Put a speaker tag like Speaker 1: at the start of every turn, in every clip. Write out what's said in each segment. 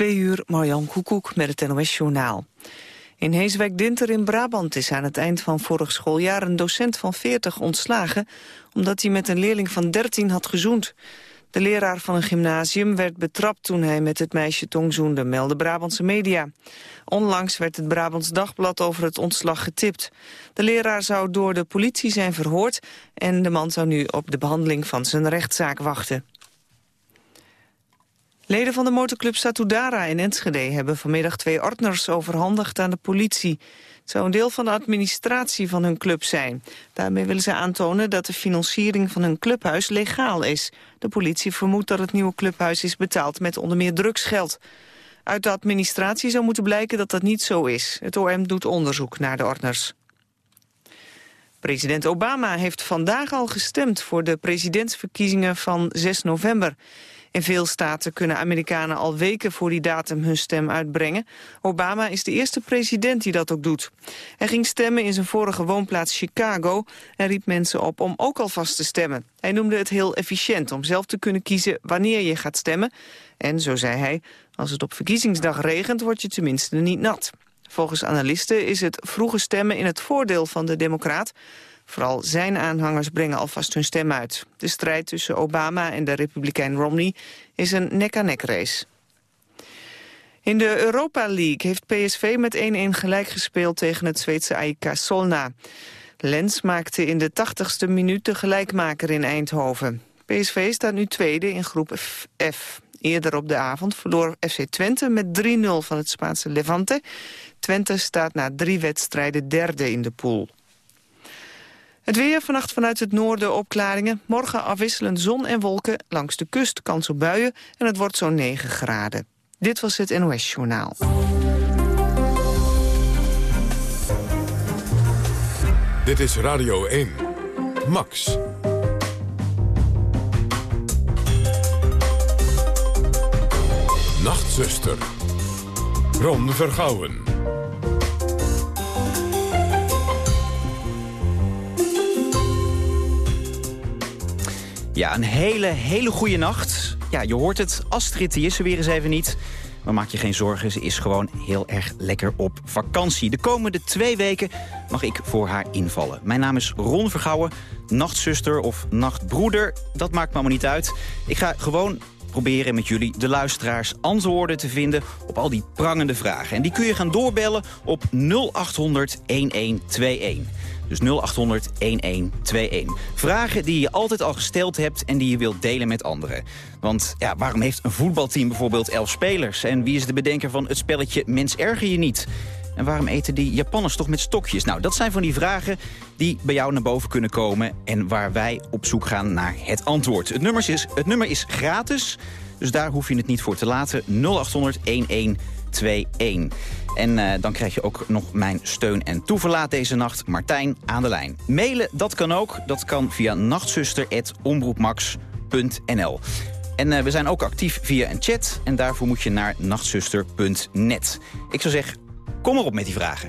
Speaker 1: Twee uur, Marjan Koekoek met het NOS-journaal. In Heeswijk-Dinter in Brabant is aan het eind van vorig schooljaar... een docent van 40 ontslagen... omdat hij met een leerling van 13 had gezoend. De leraar van een gymnasium werd betrapt toen hij met het meisje tongzoende, melden Brabantse media. Onlangs werd het Brabants Dagblad over het ontslag getipt. De leraar zou door de politie zijn verhoord en de man zou nu op de behandeling van zijn rechtszaak wachten. Leden van de motorclub Satudara in Enschede hebben vanmiddag twee ordners overhandigd aan de politie. Het zou een deel van de administratie van hun club zijn. Daarmee willen ze aantonen dat de financiering van hun clubhuis legaal is. De politie vermoedt dat het nieuwe clubhuis is betaald met onder meer drugsgeld. Uit de administratie zou moeten blijken dat dat niet zo is. Het OM doet onderzoek naar de ordners. President Obama heeft vandaag al gestemd voor de presidentsverkiezingen van 6 november. In veel staten kunnen Amerikanen al weken voor die datum hun stem uitbrengen. Obama is de eerste president die dat ook doet. Hij ging stemmen in zijn vorige woonplaats Chicago... en riep mensen op om ook alvast te stemmen. Hij noemde het heel efficiënt om zelf te kunnen kiezen wanneer je gaat stemmen. En, zo zei hij, als het op verkiezingsdag regent... word je tenminste niet nat. Volgens analisten is het vroege stemmen in het voordeel van de democraat... Vooral zijn aanhangers brengen alvast hun stem uit. De strijd tussen Obama en de republikein Romney is een nek-aan-nek race. In de Europa League heeft PSV met 1-1 gelijk gespeeld tegen het Zweedse AIK Solna. Lens maakte in de 80ste minuut de gelijkmaker in Eindhoven. PSV staat nu tweede in groep F. Eerder op de avond verloor FC Twente met 3-0 van het Spaanse Levante. Twente staat na drie wedstrijden derde in de pool. Het weer vannacht vanuit het noorden opklaringen. Morgen afwisselend zon en wolken. Langs de kust kans op buien en het wordt zo'n 9 graden. Dit was het NOS Journaal.
Speaker 2: Dit is Radio 1. Max. Nachtzuster. Ron Vergouwen.
Speaker 3: Ja, een hele, hele goede nacht. Ja, je hoort het, Astrid die is er weer eens even niet. Maar maak je geen zorgen, ze is gewoon heel erg lekker op vakantie. De komende twee weken mag ik voor haar invallen. Mijn naam is Ron Vergouwen, nachtzuster of nachtbroeder. Dat maakt me allemaal niet uit. Ik ga gewoon proberen met jullie, de luisteraars, antwoorden te vinden op al die prangende vragen. En die kun je gaan doorbellen op 0800 1121. Dus 0800 1121. Vragen die je altijd al gesteld hebt en die je wilt delen met anderen. Want ja, waarom heeft een voetbalteam bijvoorbeeld 11 spelers? En wie is de bedenker van het spelletje Mens erger je niet? En waarom eten die Japanners toch met stokjes? Nou, dat zijn van die vragen die bij jou naar boven kunnen komen... en waar wij op zoek gaan naar het antwoord. Het is, het nummer is gratis, dus daar hoef je het niet voor te laten. 0800 1121. En uh, dan krijg je ook nog mijn steun en toeverlaat deze nacht. Martijn aan de lijn. Mailen, dat kan ook. Dat kan via nachtzuster.omroepmax.nl. En uh, we zijn ook actief via een chat. En daarvoor moet je naar nachtzuster.net. Ik zou zeggen, kom erop met die vragen.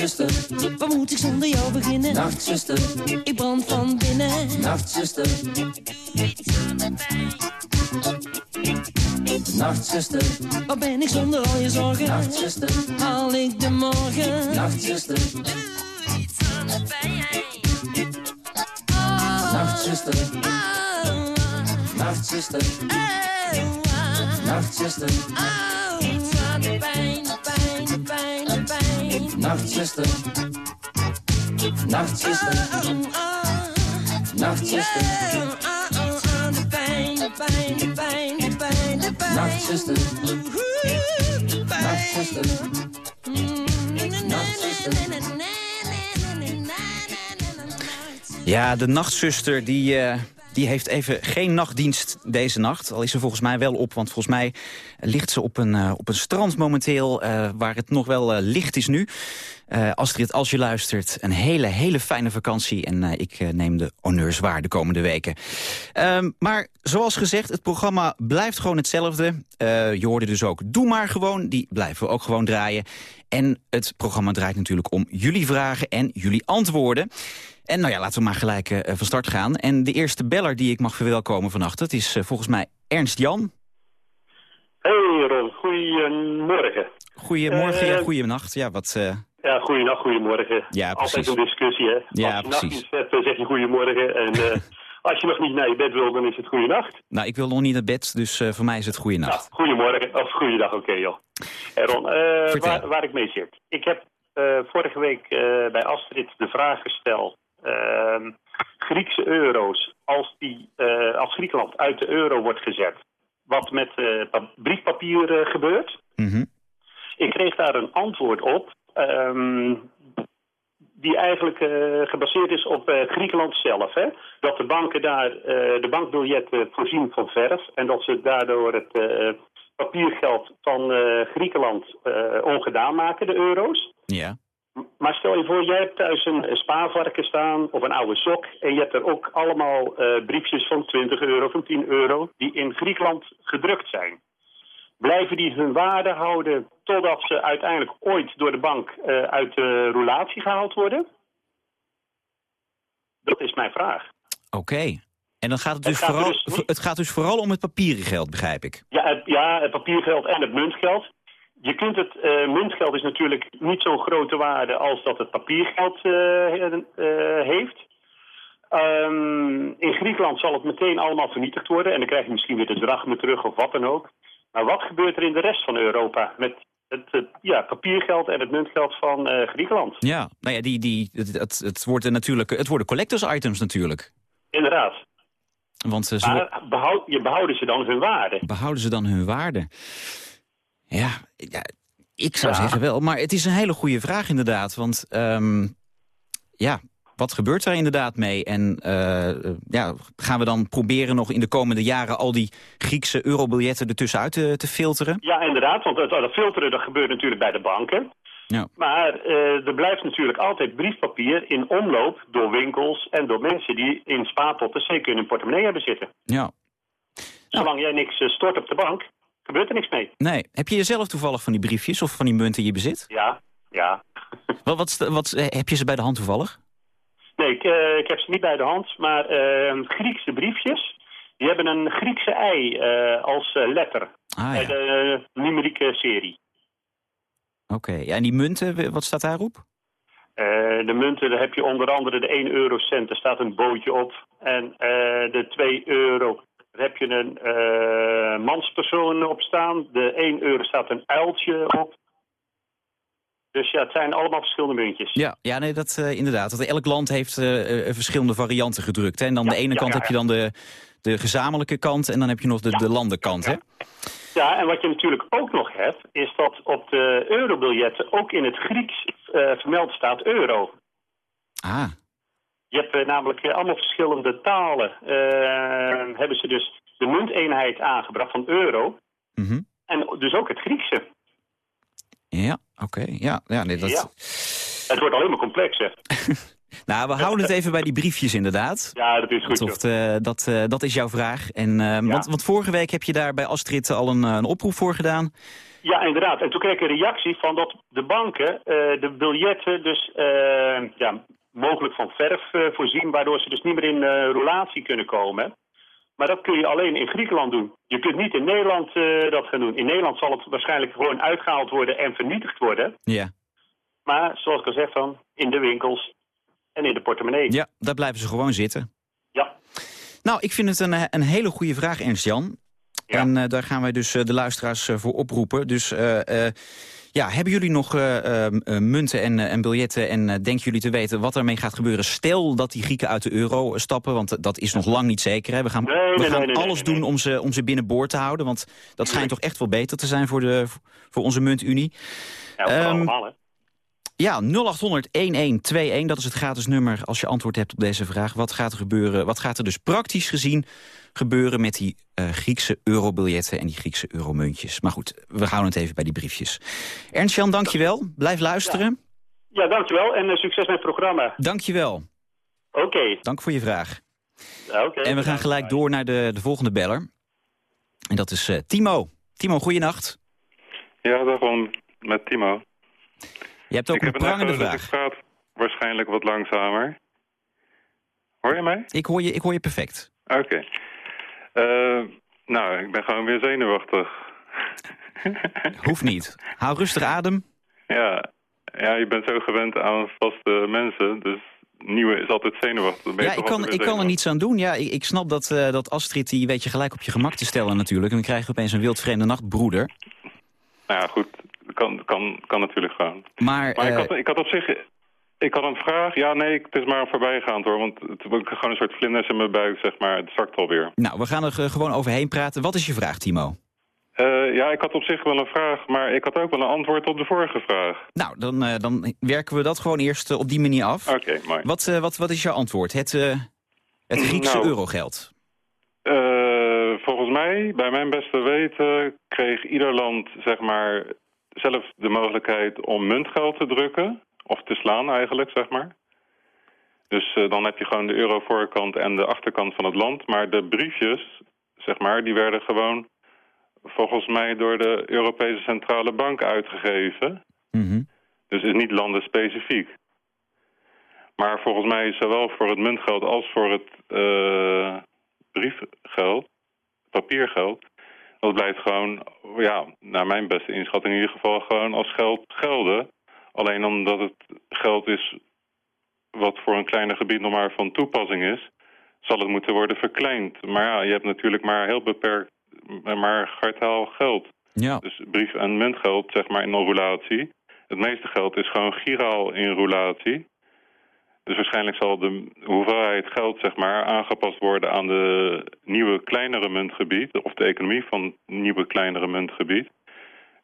Speaker 4: Nachtzuster, waar moet ik zonder jou beginnen? Nachtzuster, ik brand van binnen. Nachtzuster. Nachtzuster, waar ben ik zonder al je zorgen? Nachtzuster, haal ik de morgen? Nachtzuster. Nachtzuster, nachtzuster, nachtzuster, iets aan de pijn, de pijn, de pijn. Nachtzuster, nachtzuster,
Speaker 3: Ja, de nachtzuster die, eh, die heeft even geen nachtdienst deze nacht. Al is ze volgens mij wel op, want volgens mij ligt ze op een, eh, op een strand momenteel... eh, waar het nog wel eh, licht is nu. Astrid, als je luistert, een hele, hele fijne vakantie. En ik neem de honneurs waar de komende weken. Ehm, maar zoals gezegd, het programma blijft gewoon hetzelfde. Je hoorde dus ook Doe maar gewoon, die blijven we ook gewoon draaien. En het programma draait natuurlijk om jullie vragen en jullie antwoorden. En nou ja, laten we maar gelijk eh, van start gaan. En de eerste beller die ik mag verwelkomen vannacht... dat is eh, volgens mij Ernst Jan.
Speaker 5: Hey Ron, goedemorgen.
Speaker 3: Goedemorgen,
Speaker 5: Eh,
Speaker 3: ja, goeienacht. Ja, wat... eh,
Speaker 5: Ja, goeienacht, goedemorgen.
Speaker 3: Ja,
Speaker 5: Altijd
Speaker 3: precies.
Speaker 5: een discussie, hè?
Speaker 3: Ja,
Speaker 5: je
Speaker 3: precies.
Speaker 5: hebt, zeg je goedemorgen. En eh, als je nog niet naar je bed wil, dan is het goeienacht.
Speaker 3: nou, ik wil nog niet naar bed, dus eh, voor mij is het
Speaker 5: Nou,
Speaker 3: goeienacht.
Speaker 5: goedemorgen, of goeiedag, oké joh. Hey Ron, eh, waar, waar ik mee zit. Ik heb eh, vorige week eh, bij Astrid de vraag gesteld... ehm, Griekse euro's, als, die, eh, als Griekenland uit de euro wordt gezet... wat met eh, pa- briefpapier eh, gebeurt...
Speaker 3: Mhm.
Speaker 5: Ik kreeg daar een antwoord op, ehm, die eigenlijk gebaseerd is op Griekenland zelf. Hè? Dat de banken daar de bankbiljetten voorzien van verf en dat ze daardoor het papiergeld van Griekenland ongedaan maken, de euro's.
Speaker 3: Ja.
Speaker 5: Maar stel je voor, jij hebt thuis een spaarvarken staan of een oude sok... en je hebt er ook allemaal eh, briefjes van 20 euro, van 10 euro... die in Griekenland gedrukt zijn. Blijven die hun waarde houden totdat ze uiteindelijk ooit door de bank eh, uit de roulatie gehaald worden? Dat is mijn vraag.
Speaker 3: Oké. En dan gaat het
Speaker 5: Het
Speaker 3: dus,
Speaker 5: gaat
Speaker 3: vooral,
Speaker 5: dus
Speaker 3: het gaat dus vooral om het papieren geld, begrijp ik.
Speaker 5: Ja, het, ja, het papiergeld en het muntgeld. Je kunt het, eh, muntgeld is natuurlijk niet zo'n grote waarde als dat het papiergeld eh, eh, heeft. Ehm, in Griekenland zal het meteen allemaal vernietigd worden en dan krijg je misschien weer de drachme terug of wat dan ook. Maar wat gebeurt er in de rest van Europa met het, het ja, papiergeld en het muntgeld van Griekenland?
Speaker 3: Ja, nou ja, die, die, het, het, het, worden natuurlijk, het worden collectors items natuurlijk.
Speaker 5: Inderdaad.
Speaker 3: Want ze
Speaker 5: Maar behoud, je behouden ze dan hun waarde?
Speaker 3: behouden ze dan hun waarde? Ik zou
Speaker 5: Ja.
Speaker 3: zeggen wel. Maar het is een hele goede vraag inderdaad. Want ehm, ja, wat gebeurt daar inderdaad mee? En eh, ja, gaan we dan proberen nog in de komende jaren... al die Griekse eurobiljetten ertussenuit te, te filteren?
Speaker 5: Ja, inderdaad, want dat, dat filteren dat gebeurt natuurlijk bij de banken.
Speaker 3: Ja.
Speaker 5: Maar eh, er blijft natuurlijk altijd briefpapier in omloop door winkels en door mensen die in spaarpotten zeker in hun portemonnee hebben zitten.
Speaker 3: Ja.
Speaker 5: Zolang jij niks eh, stort op de bank, gebeurt er niks mee.
Speaker 3: Nee. Heb je jezelf toevallig van die briefjes of van die munten in je bezit?
Speaker 5: Ja, Ja.
Speaker 3: Wat, wat, wat, eh, heb je ze bij de hand toevallig?
Speaker 5: Nee, ik, eh, ik heb ze niet bij de hand, maar eh, Griekse briefjes, die hebben een Griekse ei als letter
Speaker 3: Ah
Speaker 5: bij
Speaker 3: ja,
Speaker 5: de numerieke serie.
Speaker 3: oké. Ja, en die munten, wat staat daarop?
Speaker 5: Eh, de munten, daar heb je onder andere de 1 eurocent, daar staat een bootje op. En de 2 euro, daar heb je een eh, manspersoon op staan. De 1 euro staat een uiltje op. Dus ja, het zijn allemaal verschillende muntjes.
Speaker 3: Ja, ja nee, dat eh, inderdaad. Dat elk land heeft eh, verschillende varianten gedrukt. Hè? En dan
Speaker 5: Ja,
Speaker 3: de ene
Speaker 5: ja,
Speaker 3: kant
Speaker 5: ja,
Speaker 3: heb je dan de, de gezamenlijke kant en dan heb je nog de, de landenkant. Hè?
Speaker 5: Ja, en wat je natuurlijk ook nog hebt, is dat op de eurobiljetten ook in het Grieks vermeld staat euro.
Speaker 3: Ah,
Speaker 5: Je hebt eh, namelijk eh, allemaal verschillende talen. eh, hebben ze dus de munteenheid aangebracht van euro.
Speaker 3: mhm.
Speaker 5: En dus ook het Griekse.
Speaker 3: ja, oké. Ja, ja, nee, dat...
Speaker 5: Ja. Het wordt alleen maar complexer.
Speaker 3: Nou, we houden het even bij die briefjes inderdaad.
Speaker 5: Ja, dat is goed.
Speaker 3: Eh, dat, dat is jouw vraag. En, eh, want, want vorige week heb je daar bij Astrid al een, een oproep voor gedaan.
Speaker 5: Ja, inderdaad. En toen kreeg ik een reactie van dat de banken de biljetten dus ja, mogelijk van verf eh, voorzien, waardoor ze dus niet meer in eh roulatie kunnen komen. Maar dat kun je alleen in Griekenland doen. Je kunt niet in Nederland eh, dat gaan doen. In Nederland zal het waarschijnlijk gewoon uitgehaald worden en vernietigd worden.
Speaker 3: Ja.
Speaker 5: Maar zoals ik al zeg dan, in de winkels en in de portemonnee.
Speaker 3: ja, daar blijven ze gewoon zitten.
Speaker 5: Ja.
Speaker 3: Nou, ik vind het een, een hele goede vraag, Ernst-Jan.
Speaker 5: Ja.
Speaker 3: En daar gaan wij dus de luisteraars voor oproepen. Dus ja, hebben jullie nog eh, eh, eh, munten en, eh, en biljetten... en denken jullie te weten wat ermee gaat gebeuren? Stel dat die Grieken uit de euro stappen, want dat is nog lang niet zeker. Hè? We gaan,
Speaker 5: Nee,
Speaker 3: we gaan
Speaker 5: nee,
Speaker 3: alles doen om ze, om ze binnenboord te houden. Want dat schijnt toch echt wel beter te zijn voor, de, voor onze muntunie.
Speaker 5: Ja,
Speaker 3: Ehm,
Speaker 5: allemaal, hè.
Speaker 3: Ja, 0800-1121, dat is het gratis nummer als je antwoord hebt op deze vraag. Wat gaat er gebeuren? Wat gaat er dus praktisch gezien gebeuren met die eh, Griekse eurobiljetten en die Griekse euromuntjes? Maar goed, we houden het even bij die briefjes. Ernst-Jan, dankjewel. Blijf luisteren.
Speaker 5: Ja, dankjewel en eh, succes met het programma.
Speaker 3: Dankjewel.
Speaker 5: Oké.
Speaker 3: Dank voor je vraag.
Speaker 5: Ja, oké.
Speaker 3: En we gaan gelijk door naar de, de volgende beller. En dat is eh, Timo. Timo, goeienacht.
Speaker 6: Ja, daarom met Timo.
Speaker 3: Je hebt ook
Speaker 6: ik
Speaker 3: een prangende
Speaker 6: dus
Speaker 3: vraag.
Speaker 6: ik praat waarschijnlijk wat langzamer. Hoor je mij?
Speaker 3: Ik hoor je, ik hoor je perfect.
Speaker 6: Oké. Eh, nou, ik ben gewoon weer zenuwachtig.
Speaker 3: Hoeft niet. Hou rustig adem.
Speaker 6: ja. ja, je bent zo gewend aan vaste mensen, dus nieuwe is altijd zenuwachtig.
Speaker 3: Ja, ik kan, ik kan er niets aan doen. Ja, ik, ik snap dat, eh, dat Astrid, die weet je gelijk op je gemak te stellen natuurlijk. En dan krijg je opeens een wildvreemde nachtbroeder.
Speaker 6: Nou ja, goed. Kan, kan, kan natuurlijk gewoon.
Speaker 3: Maar,
Speaker 6: Maar ik,
Speaker 3: eh,
Speaker 6: had, ik had op zich... Ik had een vraag. Ja, nee, het is maar een voorbijgaand hoor. Want het was gewoon een soort vlinders in mijn buik, zeg maar. Het zakt alweer.
Speaker 3: nou, we gaan er eh, gewoon overheen praten. Wat is je vraag, Timo?
Speaker 6: Eh, ja, ik had op zich wel een vraag, maar ik had ook wel een antwoord op de vorige vraag.
Speaker 3: Nou, dan, eh, dan werken we dat gewoon eerst eh, op die manier af.
Speaker 6: Oké, mooi.
Speaker 3: Wat, eh, wat, wat is jouw antwoord? Het, eh, het Griekse
Speaker 6: Nou.
Speaker 3: eurogeld.
Speaker 6: Volgens mij, bij mijn beste weten, kreeg ieder land zeg maar zelf de mogelijkheid om muntgeld te drukken. Of te slaan eigenlijk, zeg maar. Dus eh, dan heb je gewoon de euro voorkant en de achterkant van het land. Maar de briefjes, zeg maar, die werden gewoon volgens mij door de Europese Centrale Bank uitgegeven.
Speaker 3: Mhm.
Speaker 6: Dus is niet landenspecifiek. Maar volgens mij zowel voor het muntgeld als voor het eh, briefgeld, papiergeld... dat blijft gewoon, ja, naar mijn beste inschatting in ieder geval gewoon als geld gelden. Alleen omdat het geld is wat voor een kleiner gebied nog maar van toepassing is... zal het moeten worden verkleind. Maar ja, je hebt natuurlijk maar heel beperkt, maar gartaal geld.
Speaker 3: Ja.
Speaker 6: Dus brief- en muntgeld, zeg maar, in roulatie. Het meeste geld is gewoon giraal in roulatie. Dus waarschijnlijk zal de hoeveelheid geld, zeg maar, aangepast worden aan de nieuwe, kleinere muntgebied. Of de economie van het nieuwe, kleinere muntgebied.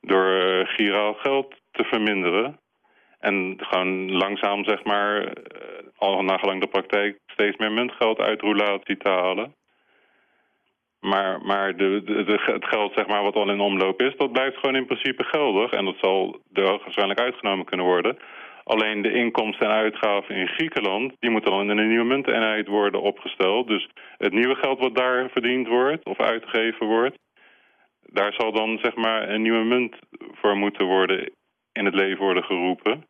Speaker 6: Door eh, giraal geld te verminderen. En gewoon langzaam, zeg maar, eh, al nagelang de praktijk, steeds meer muntgeld uit roulatie te halen. Maar, maar de, het geld zeg maar, wat al in omloop is, dat blijft gewoon in principe geldig. En dat zal er waarschijnlijk uitgenomen kunnen worden. Alleen de inkomsten en uitgaven in Griekenland, die moeten dan in een nieuwe munteenheid worden opgesteld. Dus het nieuwe geld wat daar verdiend wordt of uitgegeven wordt, daar zal dan zeg maar een nieuwe munt voor moeten worden in het leven worden geroepen.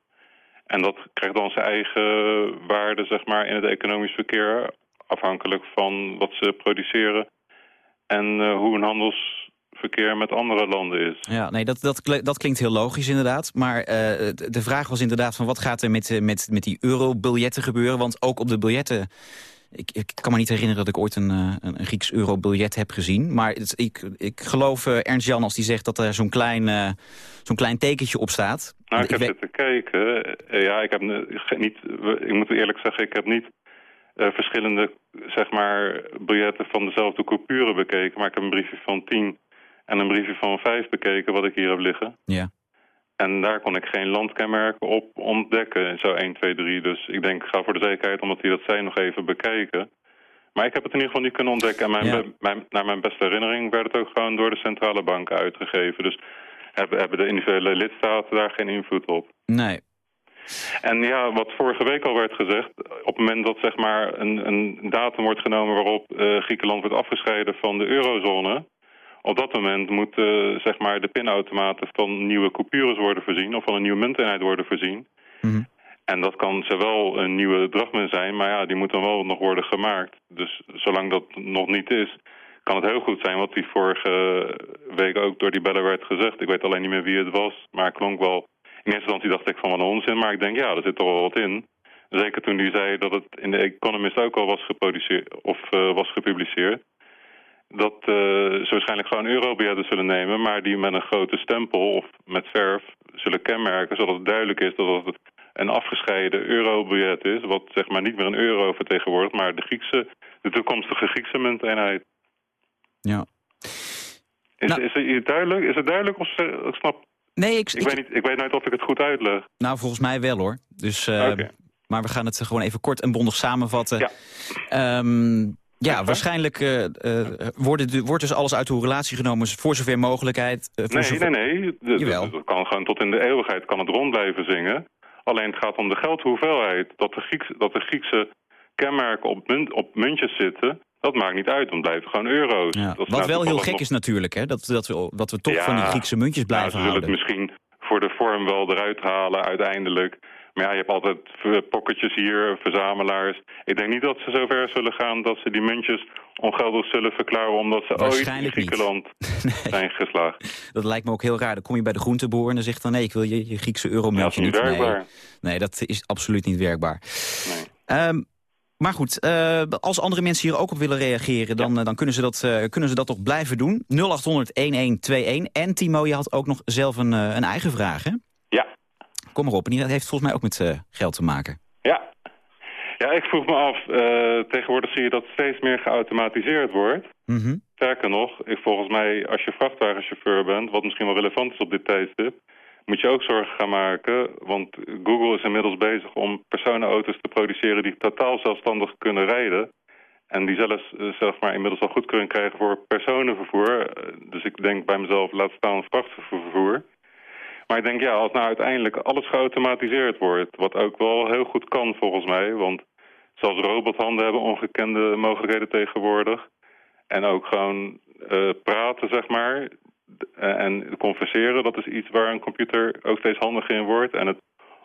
Speaker 6: En dat krijgt dan zijn eigen waarde zeg maar, in het economisch verkeer... afhankelijk van wat ze produceren en uh, hoe een handelsverkeer met andere landen is.
Speaker 3: Ja, nee, dat, dat, dat klinkt heel logisch inderdaad. Maar uh, de vraag was inderdaad van wat gaat er met, met, met die eurobiljetten gebeuren? Want ook op de biljetten ik, ik, kan me niet herinneren dat ik ooit een, een, een Grieks euro-biljet heb gezien. Maar het, ik, ik geloof uh, Ernst Jan als die zegt dat er zo'n klein, uh, zo'n klein tekentje op staat.
Speaker 6: Nou, ik, ik heb zitten kijken. Ja, ik heb niet... Ik moet eerlijk zeggen, ik heb niet verschillende zeg maar, biljetten van dezelfde coupure bekeken. Maar ik heb een briefje van 10 en een briefje van 5 bekeken wat ik hier heb liggen.
Speaker 3: Ja.
Speaker 6: En daar kon ik geen landkenmerken op ontdekken, zo 1, 2, 3. Dus ik denk, ga voor de zekerheid, omdat die dat zijn, nog even bekijken. Maar ik heb het in ieder geval niet kunnen ontdekken. En mijn,
Speaker 3: Ja.
Speaker 6: mijn, naar mijn beste herinnering werd het ook gewoon door de centrale bank uitgegeven. Dus hebben, hebben de individuele lidstaten daar geen invloed op.
Speaker 3: Nee.
Speaker 6: En ja, wat vorige week al werd gezegd, op het moment dat zeg maar een, een datum wordt genomen waarop eh, Griekenland wordt afgescheiden van de eurozone, op dat moment moeten zeg maar de pinautomaten van nieuwe coupures worden voorzien of van een nieuwe munteenheid worden voorzien.
Speaker 3: Mhm.
Speaker 6: En dat kan zowel een nieuwe drachme zijn, maar ja, die moet dan wel nog worden gemaakt. Dus zolang dat nog niet is, kan het heel goed zijn wat die vorige week ook door die bellen werd gezegd. Ik weet alleen niet meer wie het was, maar het klonk wel... In eerste instantie dacht ik van wat een onzin, maar ik denk ja, er zit toch wel wat in. Zeker toen die zei dat het in de Economist ook al was geproduceerd of uh, was gepubliceerd. Dat uh, ze waarschijnlijk gewoon eurobiljetten zullen nemen, maar die met een grote stempel of met verf zullen kenmerken, zodat het duidelijk is dat het een afgescheiden eurobiljet is, wat zeg maar niet meer een euro vertegenwoordigt, maar de Griekse, de toekomstige Griekse munteenheid.
Speaker 3: Ja.
Speaker 6: Is,
Speaker 3: Nou-
Speaker 6: is, het duidelijk? is het duidelijk of ze- ik snap?
Speaker 3: Nee, ik,
Speaker 6: Ik, weet niet, ik weet nooit of ik het goed uitleg.
Speaker 3: Nou, volgens mij wel hoor. Dus, uh,
Speaker 6: Oké.
Speaker 3: Maar we gaan het gewoon even kort en bondig samenvatten.
Speaker 6: Ja.
Speaker 3: Ehm, ja,
Speaker 6: waar?
Speaker 3: waarschijnlijk uh, uh, wordt, wordt dus alles uit de relatie genomen voor zover mogelijkheid. eh, voor
Speaker 6: Nee,
Speaker 3: zover-
Speaker 6: nee, nee. Het kan gewoon tot in de eeuwigheid kan het rond blijven zingen. Alleen het gaat om de geldhoeveelheid. Dat de, Grieks, dat de Griekse kenmerken op, munt, op muntjes zitten, dat maakt niet uit. Dan blijven gewoon euro's.
Speaker 3: Ja.
Speaker 6: Dat
Speaker 3: Wat wel heel gek
Speaker 6: nog-
Speaker 3: is natuurlijk, hè? Dat, dat, we, dat we toch
Speaker 6: Ja.
Speaker 3: van die Griekse muntjes
Speaker 6: Nou,
Speaker 3: blijven
Speaker 6: ze zullen het
Speaker 3: houden.
Speaker 6: misschien voor de vorm wel eruit halen uiteindelijk. Maar ja, je hebt altijd pocketjes hier, verzamelaars. Ik denk niet dat ze zover zullen gaan dat ze die muntjes ongeldig zullen verklaren... omdat ze ooit in. Griekenland zijn geslaagd.
Speaker 3: Dat lijkt me ook heel raar. Dan kom je bij de groenteboer en dan zegt dan... nee, ik wil je, je Griekse
Speaker 6: Ja,
Speaker 3: euromuntje
Speaker 6: niet
Speaker 3: niet. Nee. nee, dat is absoluut niet werkbaar.
Speaker 6: Nee.
Speaker 3: Ehm, maar goed, eh, als andere mensen hier ook op willen reageren... dan, eh, dan kunnen, ze dat, eh, kunnen ze dat toch blijven doen. 0800-1121. En Timo, je had ook nog zelf een, een eigen vraag, hè?
Speaker 6: Ja,
Speaker 3: Kom maar op. En die heeft volgens mij ook met eh, geld te maken.
Speaker 6: ja. Ja, ik vroeg me af, eh, tegenwoordig zie je dat steeds meer geautomatiseerd wordt.
Speaker 3: Mhm.
Speaker 6: Sterker nog, ik, volgens mij, als je vrachtwagenchauffeur bent, wat misschien wel relevant is op dit tijdstip, moet je ook zorgen gaan maken. Want Google is inmiddels bezig om personenauto's te produceren die totaal zelfstandig kunnen rijden. En die zelfs eh, zeg maar, inmiddels al goedkeuring krijgen voor personenvervoer. Dus ik denk bij mezelf, laat staan vrachtvervoer. Maar ik denk, ja, als nou uiteindelijk alles geautomatiseerd wordt... wat ook wel heel goed kan volgens mij... want zelfs robothanden hebben ongekende mogelijkheden tegenwoordig... En ook gewoon eh, praten, zeg maar. Eh, en converseren, dat is iets waar een computer ook steeds handiger in wordt. En het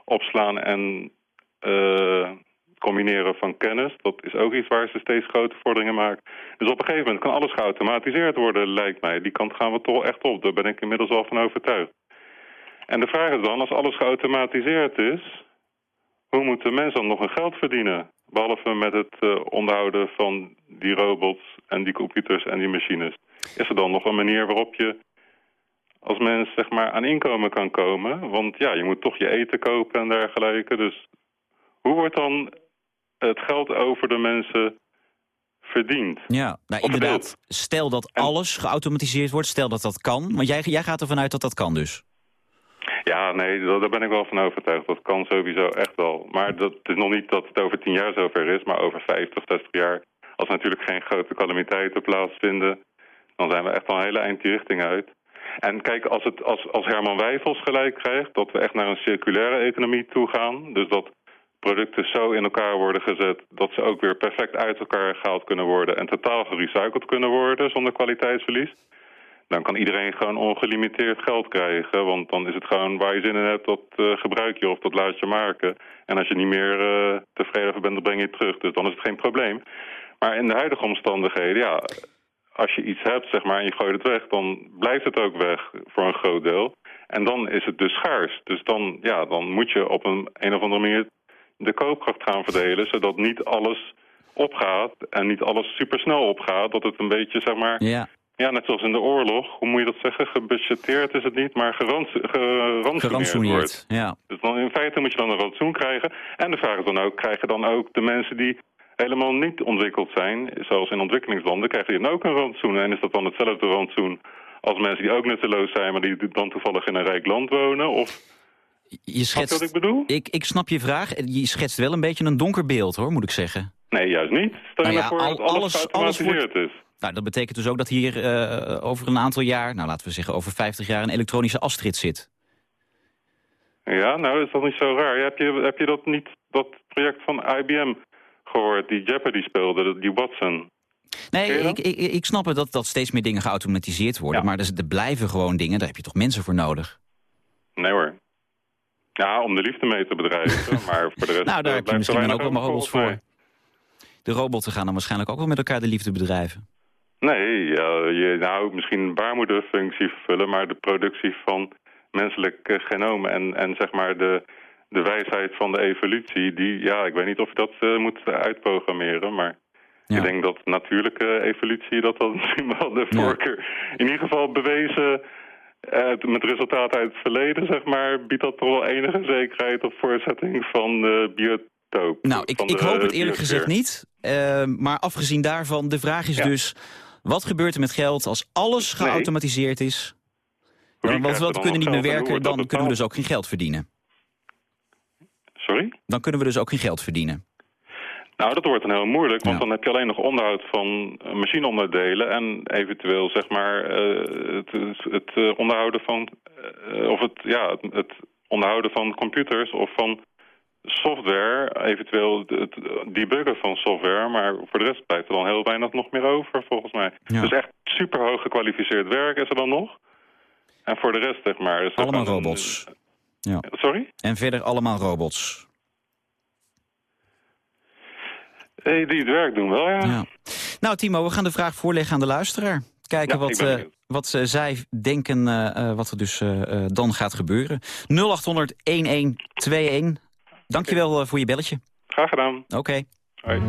Speaker 6: opslaan en eh, combineren van kennis, dat is ook iets waar ze steeds grote vorderingen maken. Dus op een gegeven moment kan alles geautomatiseerd worden, lijkt mij. Die kant gaan we toch echt op, daar ben ik inmiddels al van overtuigd. En de vraag is dan, als alles geautomatiseerd is... hoe moet de mens dan nog een geld verdienen? Behalve met het eh, onderhouden van die robots en die computers en die machines. Is er dan nog een manier waarop je als mens zeg maar, aan inkomen kan komen? Want ja, je moet toch je eten kopen en dergelijke. Dus hoe wordt dan het geld over de mensen verdiend?
Speaker 3: Ja, nou, inderdaad. Stel dat
Speaker 6: En-
Speaker 3: alles geautomatiseerd wordt. Stel dat dat kan. Want jij, jij gaat ervan uit dat dat kan dus.
Speaker 6: Ja, nee, da- daar ben ik wel van overtuigd. Dat kan sowieso echt wel. Maar dat het is nog niet dat het over tien jaar zover is, maar over 50, 60 jaar. Als er natuurlijk geen grote calamiteiten plaatsvinden, dan zijn we echt al een hele eind die richting uit. En kijk, als, het, als, als Herman Wijfels gelijk krijgt dat we echt naar een circulaire economie toe gaan, dus dat producten zo in elkaar worden gezet dat ze ook weer perfect uit elkaar gehaald kunnen worden en totaal gerecycled kunnen worden zonder kwaliteitsverlies, dan kan iedereen gewoon ongelimiteerd geld krijgen. Want dan is het gewoon waar je zin in hebt, dat eh, gebruik je of dat laat je maken. En als je niet meer uh, tevreden bent, dan breng je het terug. Dus dan is het geen probleem. Maar in de huidige omstandigheden, ja, als je iets hebt zeg maar, en je gooit het weg... dan blijft het ook weg voor een groot deel. En dan is het dus schaars. Dus dan, ja, dan moet je op een, een of andere manier de koopkracht gaan verdelen... zodat niet alles opgaat en niet alles supersnel opgaat. Dat het een beetje, zeg maar...
Speaker 3: Ja.
Speaker 6: Ja, net zoals in de oorlog, hoe moet je dat zeggen? Gebudgeteerd is het niet, maar gerantsoeneerd
Speaker 3: Gerantsoeneerd,
Speaker 6: wordt.
Speaker 3: ja.
Speaker 6: Dus dan in feite moet je dan een rantsoen krijgen. En de vraag is dan ook, krijgen dan ook de mensen die helemaal niet ontwikkeld zijn... zoals in ontwikkelingslanden, krijgen die dan ook een rantsoen? En is dat dan hetzelfde rantsoen als mensen die ook nutteloos zijn... maar die dan toevallig in een rijk land wonen? Of
Speaker 3: Je
Speaker 6: je wat ik
Speaker 3: schetst,
Speaker 6: bedoel?
Speaker 3: ik, ik snap je vraag. Je schetst wel een beetje een donker beeld, hoor, moet ik zeggen.
Speaker 6: Nee, juist niet. Stel je
Speaker 3: Nou ja,
Speaker 6: nou voor
Speaker 3: al-
Speaker 6: dat alles,
Speaker 3: alles-
Speaker 6: is.
Speaker 3: Nou, dat betekent dus ook dat hier eh, over een aantal jaar... nou, laten we zeggen over 50 jaar... een elektronische afstrit zit.
Speaker 6: Ja, nou is dat niet zo raar. Heb je, heb je dat niet, dat project van IBM gehoord, die Jeopardy speelde, die Watson?
Speaker 3: Nee, ik, ik, ik snap het dat, dat steeds meer dingen geautomatiseerd worden.
Speaker 6: Ja.
Speaker 3: Maar er, er blijven gewoon dingen, daar heb je toch mensen voor nodig?
Speaker 6: Nee hoor. Ja, om de liefde mee te bedrijven, maar voor de rest...
Speaker 3: Nou, daar
Speaker 6: eh,
Speaker 3: heb je misschien ook wel
Speaker 6: weinig
Speaker 3: robots voor. De robotten gaan dan waarschijnlijk ook wel met elkaar de liefde bedrijven.
Speaker 6: Nee, je, nou, misschien een baarmoederfunctie vervullen, maar de productie van menselijk eh, genoom en, en zeg maar de, de wijsheid van de evolutie, die, ja, ik weet niet of je dat eh, moet uitprogrammeren, maar...
Speaker 3: Ja.
Speaker 6: Ik denk dat natuurlijke evolutie, dat dat misschien wel de
Speaker 3: Ja.
Speaker 6: voorkeur... In ieder geval bewezen, eh, met resultaten uit het verleden, zeg maar... biedt dat toch wel enige zekerheid op voorzetting van de biotoop.
Speaker 3: Nou, ik, ik
Speaker 6: de
Speaker 3: hoop het eerlijk gezegd niet. Maar afgezien daarvan, de vraag is
Speaker 6: Ja.
Speaker 3: dus... wat gebeurt er met geld als alles
Speaker 6: Nee.
Speaker 3: geautomatiseerd is? Ja, want we kunnen niet meer werken, dan kunnen we dus ook geen geld verdienen.
Speaker 6: Sorry?
Speaker 3: Dan kunnen we dus ook geen geld verdienen.
Speaker 6: Nou, dat wordt dan heel moeilijk, want
Speaker 3: Ja.
Speaker 6: dan heb je alleen nog onderhoud van eh, machineonderdelen... en eventueel, zeg maar, eh, het, het, het, eh, onderhouden van... of het, ja, het, het onderhouden van computers of van software... eventueel het, debuggen van software... maar voor de rest blijft er dan heel weinig nog meer over, volgens mij.
Speaker 3: Ja.
Speaker 6: Dus echt super hoog gekwalificeerd werk is er dan nog. En voor de rest, zeg maar... Is
Speaker 3: Allemaal robots. Ja.
Speaker 6: Sorry?
Speaker 3: En verder allemaal robots.
Speaker 6: Eh, die het werk doen wel, ja.
Speaker 3: Ja. Nou, Timo, we gaan de vraag voorleggen aan de luisteraar. Kijken
Speaker 6: Ja,
Speaker 3: wat,
Speaker 6: benieuwd.
Speaker 3: wat eh, zij denken eh, wat er dus dan gaat gebeuren. 0800 1121. Dankjewel eh, voor je belletje.
Speaker 6: Graag gedaan.
Speaker 3: Oké.
Speaker 6: Hoi.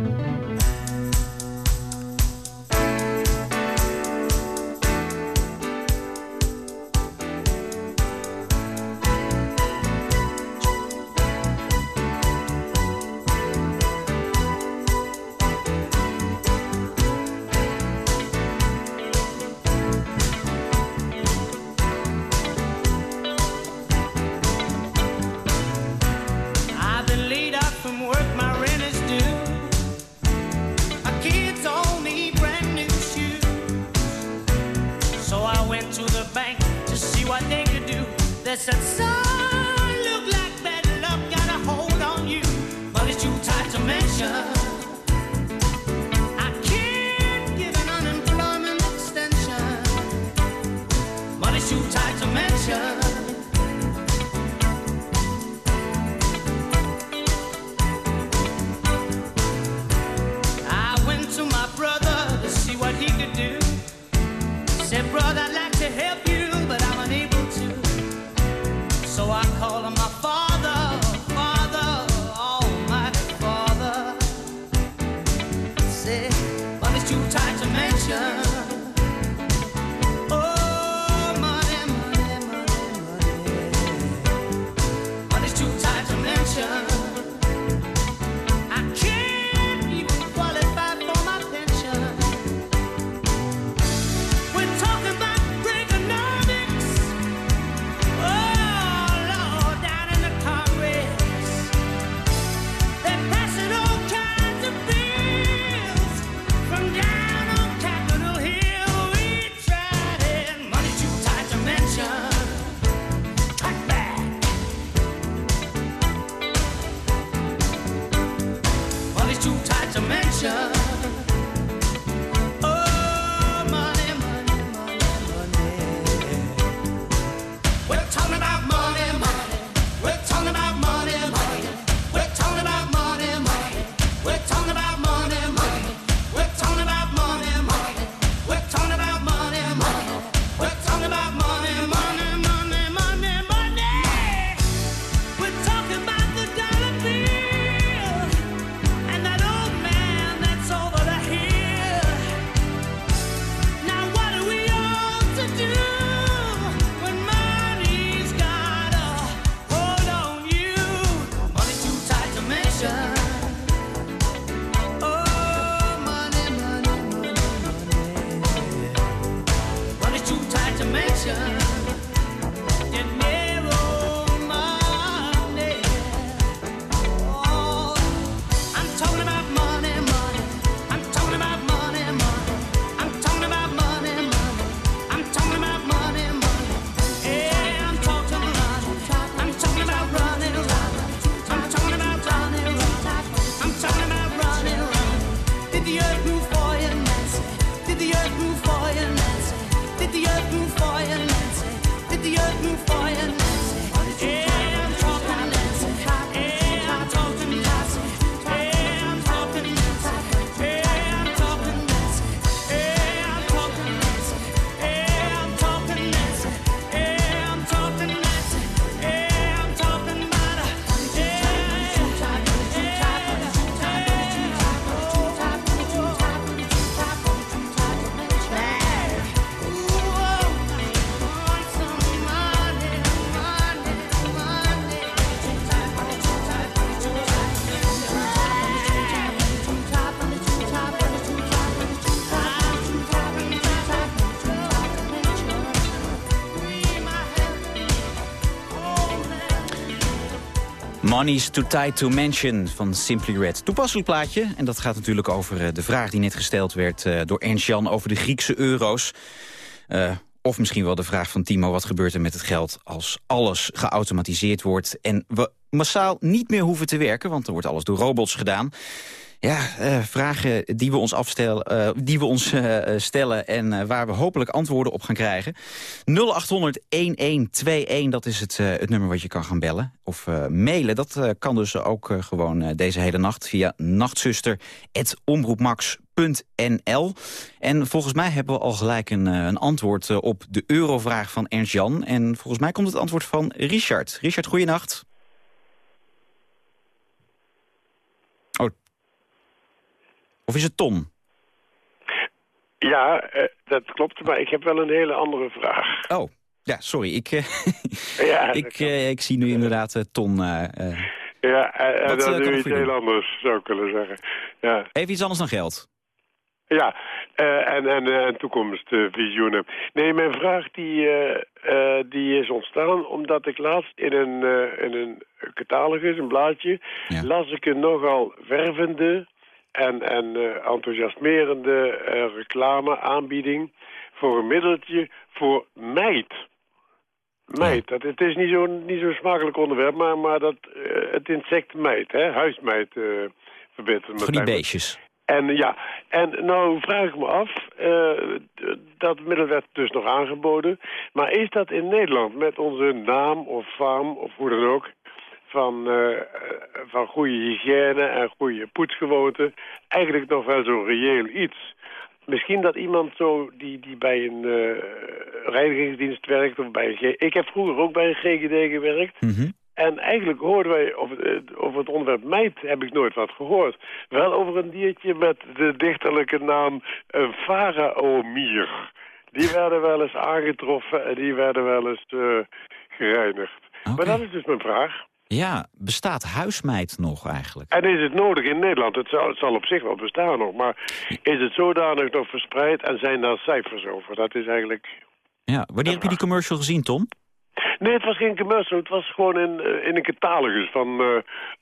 Speaker 3: Money's too tight to mention van Simply Red. Toepasselijk plaatje. En dat gaat natuurlijk over eh, de vraag die net gesteld werd eh, door Ernst-Jan over de Griekse euro's. Eh, of misschien wel de vraag van Timo, wat gebeurt er met het geld als alles geautomatiseerd wordt en we massaal niet meer hoeven te werken, want er wordt alles door robots gedaan. Ja, eh, vragen die we ons, afstellen, eh, die we ons eh, stellen en waar we hopelijk antwoorden op gaan krijgen. 0800-1121, dat is het, het nummer wat je kan gaan bellen. Of mailen, dat kan dus ook gewoon deze hele nacht via nachtzuster.omroepmax.nl. En volgens mij hebben we al gelijk een, een antwoord op de eurovraag van Ernst-Jan. En volgens mij komt het antwoord van Richard. Richard, goeienacht. Oh. Of is het Tom?
Speaker 7: Ja, eh, dat klopt, maar ik heb wel een hele andere vraag.
Speaker 3: Oh, ja, sorry. Ik, eh,
Speaker 7: Ja, dat
Speaker 3: ik, eh, ik zie nu inderdaad Ton.
Speaker 7: Ja, en,
Speaker 3: ik
Speaker 7: je iets heel anders, zou ik willen zeggen. Ja,
Speaker 3: Even iets anders dan geld.
Speaker 7: ja en, en, en toekomstvisioenen. Nee, mijn vraag die, die is ontstaan omdat ik laatst in een, in een catalogus, een blaadje, las ik een nogal wervende en, en eh, enthousiasmerende eh, reclameaanbieding voor een middeltje voor meid. Meid, dat, het is niet zo'n niet zo'n smakelijk onderwerp, maar, maar dat, eh, het insect meid, hè, huismeid verbeteren.
Speaker 3: Voor die beestjes.
Speaker 7: En ja, en nou vraag ik me af, dat middel werd dus nog aangeboden. Maar is dat in Nederland met onze naam of faam of hoe dan ook... van, eh, eh, van goede hygiëne en goede poetsgewoonten eigenlijk nog wel zo'n reëel iets? Misschien dat iemand zo die, die bij een eh, reinigingsdienst werkt of bij een... G ik heb vroeger ook bij een GGD gewerkt.
Speaker 3: Mhm.
Speaker 7: En eigenlijk hoorden wij over, over het onderwerp meid heb ik nooit wat gehoord. Wel over een diertje met de dichterlijke naam een faraomier. Die werden wel eens aangetroffen en die werden wel eens gereinigd. Maar dat is dus mijn vraag.
Speaker 3: Ja, bestaat huismeid nog eigenlijk?
Speaker 7: En is het nodig in Nederland? Het zal, het zal op zich wel bestaan nog, maar is het zodanig nog verspreid en zijn daar cijfers over? Dat is eigenlijk...
Speaker 3: Ja, wanneer heb je die commercial gezien, Tom?
Speaker 7: Nee, het was geen commercial. Het was gewoon in, eh, in een catalogus van eh,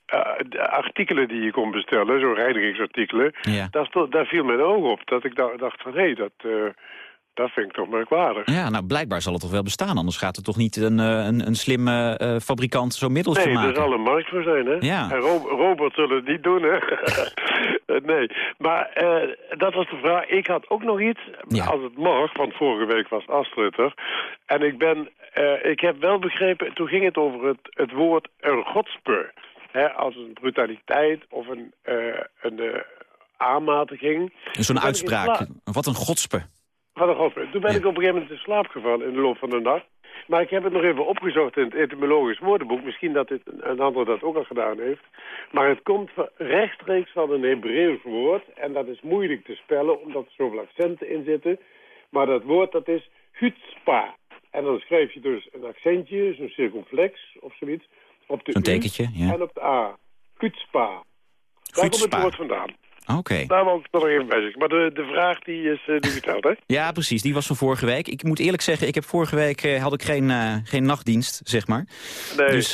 Speaker 7: eh, artikelen die je kon bestellen. Zo'n reinigingsartikelen.
Speaker 3: Ja.
Speaker 7: Daar, viel mijn oog op. Dat ik da- dacht van, hé, dat, dat vind ik toch merkwaardig.
Speaker 3: Ja, nou blijkbaar zal het toch wel bestaan. Anders gaat er toch niet een, eh, een, een slimme eh, fabrikant zo'n middeltje
Speaker 7: Nee, er
Speaker 3: maken.
Speaker 7: zal een markt voor zijn, hè?
Speaker 3: Ja.
Speaker 7: En ro robots zullen het niet doen, hè? nee, maar eh, dat was de vraag. Ik had ook nog iets,
Speaker 3: Ja.
Speaker 7: als het mag, want vorige week was Astrid er. En ik ben, eh, ik heb wel begrepen, toen ging het over het, het woord een godspe. Hè, als een brutaliteit of een, eh, een eh, aanmatiging.
Speaker 3: Zo'n uitspraak. Wat een godspe.
Speaker 7: Van godspe. Toen ben
Speaker 3: Ja.
Speaker 7: ik op een gegeven moment in slaap gevallen in de loop van de nacht. Maar ik heb het nog even opgezocht in het etymologisch woordenboek. Misschien dat dit een ander dat ook al gedaan heeft. Maar het komt rechtstreeks van een Hebreeuws woord. En dat is moeilijk te spellen, omdat er zoveel accenten in zitten. Maar dat woord dat is hutspa. En dan schrijf je dus een accentje, zo'n circumflex of zoiets. Op de U
Speaker 3: tekentje, ja.
Speaker 7: en op de A. Hutspa. Daar komt het woord vandaan.
Speaker 3: Oké.
Speaker 7: Daar wil ik nog even bij zeggen. Maar de, de vraag die is uh, nu verteld, hè?
Speaker 3: Ja, precies. Die was van vorige week. Ik moet eerlijk zeggen, ik heb vorige week eh, had ik geen, eh, geen nachtdienst, zeg maar.
Speaker 7: Nee.
Speaker 3: Dus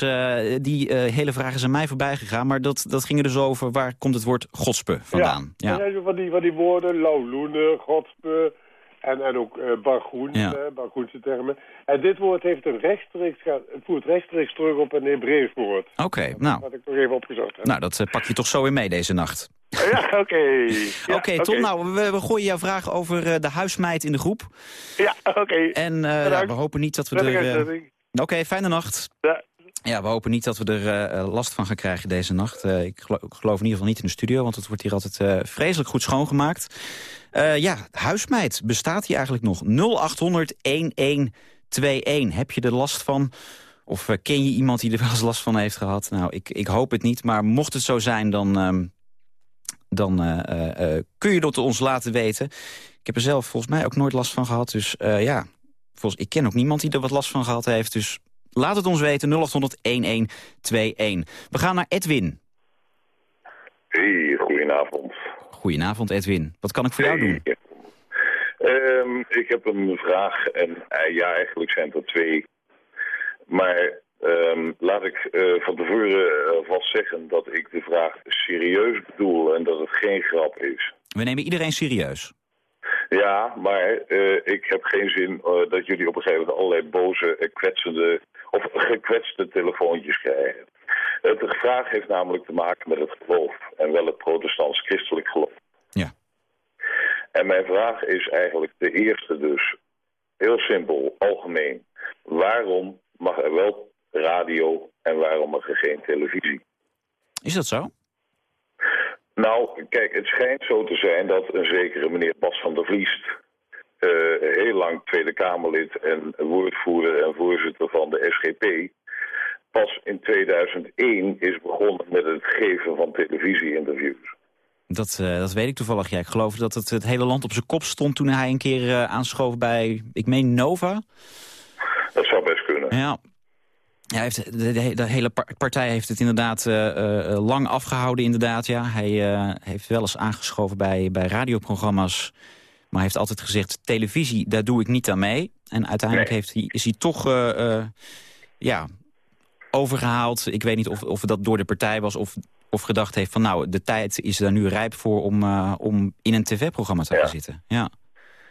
Speaker 3: die hele vraag is aan mij voorbij gegaan. Maar dat, dat ging er dus over, waar komt het woord godspe vandaan?
Speaker 7: Ja. Van die, van die woorden, lauwloenen, godspe, En, en ook uh, bargoen,
Speaker 3: Ja.
Speaker 7: eh, bargoense termen. En dit woord heeft een rechtstreeks, gaat, voert rechtstreeks terug op een Hebreeuws woord.
Speaker 3: Oké, nou,
Speaker 7: Wat ik nog even opgezocht heb.
Speaker 3: nou, dat eh, pak je toch zo weer mee deze nacht.
Speaker 7: Ja, oké. Ja,
Speaker 3: oké, Ton, nou, we, we gooien jouw vraag over eh, de huismeid in de groep.
Speaker 7: Ja, oké.
Speaker 3: En eh, ja, we hopen niet dat we er... eh. Oké, fijne nacht.
Speaker 7: Ja.
Speaker 3: Ja, we hopen niet dat we er eh, eh, last van gaan krijgen deze nacht. Eh, ik, gelo- ik geloof in ieder geval niet in de studio, want het wordt hier altijd eh, vreselijk goed schoongemaakt. Eh, ja, huismeid, bestaat die eigenlijk nog? 0800 1121. Heb je er last van? Of eh, ken je iemand die er wel eens last van heeft gehad? Nou, ik, ik hoop het niet, maar mocht het zo zijn, dan, ehm, dan eh, kun je dat ons laten weten. Ik heb er zelf volgens mij ook nooit last van gehad, dus ja... Volgens, ik ken ook niemand die er wat last van gehad heeft, dus Laat het ons weten, 0800 1121. We gaan naar Edwin.
Speaker 8: Hey, goedenavond.
Speaker 3: Goedenavond, Edwin. Wat kan ik voor jou doen?
Speaker 8: Ehm, ik heb een vraag en eh, ja, eigenlijk zijn er twee. Maar ehm, laat ik eh, van tevoren uh, vast zeggen dat ik de vraag serieus bedoel en dat het geen grap is.
Speaker 3: We nemen iedereen serieus.
Speaker 8: Ja, maar ik heb geen zin dat jullie op een gegeven moment allerlei boze, kwetsende of gekwetste telefoontjes krijgen. Het de vraag heeft namelijk te maken met het geloof en wel het protestants-christelijk geloof.
Speaker 3: Ja.
Speaker 8: En mijn vraag is eigenlijk de eerste dus, heel simpel, algemeen. Waarom mag er wel radio en waarom mag er geen televisie?
Speaker 3: Is dat zo?
Speaker 8: Nou, kijk, het schijnt zo te zijn dat een zekere meneer Bas van der Vliest... Uh, heel lang Tweede Kamerlid en woordvoerder en voorzitter van de SGP... pas in 2001 is begonnen met het geven van televisieinterviews.
Speaker 3: Dat, uh, dat weet ik toevallig. Ja, ik geloof dat het, het hele land op zijn kop stond toen hij een keer uh, aanschoof bij, ik meen Nova.
Speaker 8: Dat zou best kunnen.
Speaker 3: Ja, ja, heeft, de, de, de, hele partij heeft het inderdaad uh, lang afgehouden. Inderdaad, ja. Hij heeft wel eens aangeschoven bij, bij radioprogramma's. Maar heeft altijd gezegd, televisie, daar doe ik niet aan mee. En uiteindelijk nee. heeft hij, is hij toch ja, overgehaald. Ik weet niet of, of dat door de partij was of, of gedacht heeft van... nou, de tijd is daar nu rijp voor om, om in een tv-programma te gaan ja. zitten. Ja.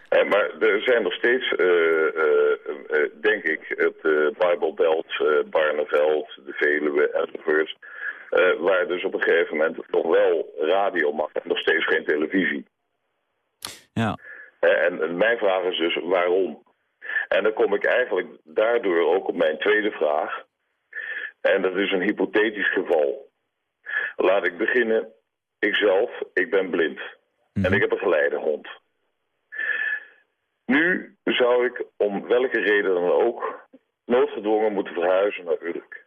Speaker 8: Maar er zijn nog steeds, uh, uh, uh, denk ik, het Bible Belt, Barneveld, de Veluwe enzovoort... waar dus op een gegeven moment nog wel radio mag en nog steeds geen televisie.
Speaker 3: Ja.
Speaker 8: En, mijn vraag is dus waarom? En dan kom ik eigenlijk daardoor ook op mijn tweede vraag. En dat is een hypothetisch geval. Laat ik beginnen. Ikzelf, ik ben blind. Mm. En ik heb een geleidehond. Nu zou ik om welke reden dan ook noodgedwongen moeten verhuizen naar Urk.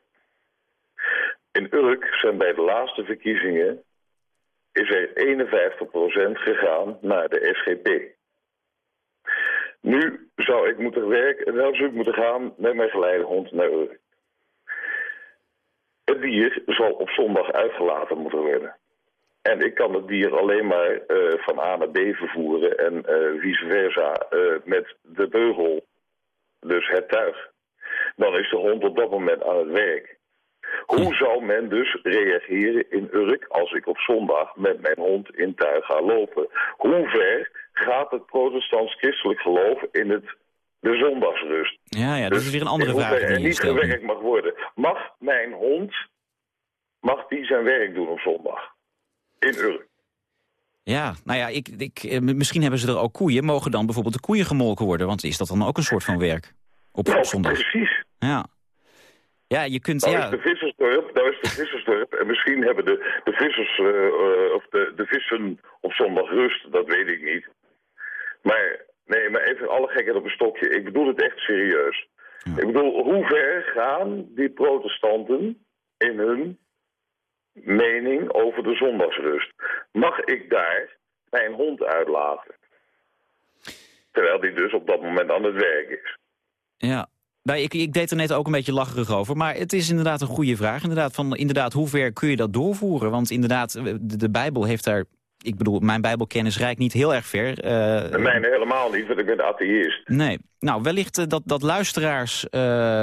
Speaker 8: In Urk zijn bij de laatste verkiezingen is er 51% gegaan naar de SGP. Nu zou ik moeten werken, nou zou ik moeten gaan met mijn geleidehond naar Urk. Het dier zal op zondag uitgelaten moeten worden. En ik kan het dier alleen maar uh, van A naar B vervoeren en uh, vice versa uh, met de beugel, dus het tuig. Dan is de hond op dat moment aan het werk. Hoe zou men dus reageren in Urk als ik op zondag met mijn hond in tuig ga lopen? Hoe ver gaat het protestants-christelijk geloof in het, de zondagsrust?
Speaker 3: Ja, ja, dat
Speaker 8: dus
Speaker 3: is weer een andere vraag.
Speaker 8: Die er niet gewerkt mag worden. Mag mijn hond, mag die zijn werk doen op zondag? In Urk.
Speaker 3: Ja, nou ja, ik, ik, misschien hebben ze er ook koeien. Mogen dan bijvoorbeeld de koeien gemolken worden? Want is dat dan ook een soort van werk? Op,
Speaker 8: nou,
Speaker 3: op zondag?
Speaker 8: precies.
Speaker 3: Ja. Ja, je kunt...
Speaker 8: Nou
Speaker 3: ja.
Speaker 8: is de vissersdorp, nou is de vissersdorp. en misschien hebben de, de vissers, uh, uh, of de, de vissen op zondag rust. Dat weet ik niet. Maar, nee, maar even alle gekheid op een stokje. Ik bedoel het echt serieus. Ja. Ik bedoel, hoe ver gaan die protestanten in hun mening over de zondagsrust. Mag ik daar mijn hond uitlaten? Terwijl die dus op dat moment aan het werk is.
Speaker 3: Ja, nou, ik, ik deed er net ook een beetje lacherig over. Maar het is inderdaad een goede vraag. Inderdaad, van, inderdaad, hoe ver kun je dat doorvoeren? Want inderdaad, de, de Bijbel heeft daar... Ik bedoel, mijn bijbelkennis reikt niet heel erg ver.
Speaker 8: Uh, Mijn helemaal niet, want ik ben atheïst.
Speaker 3: Nee. Nou, wellicht uh, dat, dat luisteraars... Uh,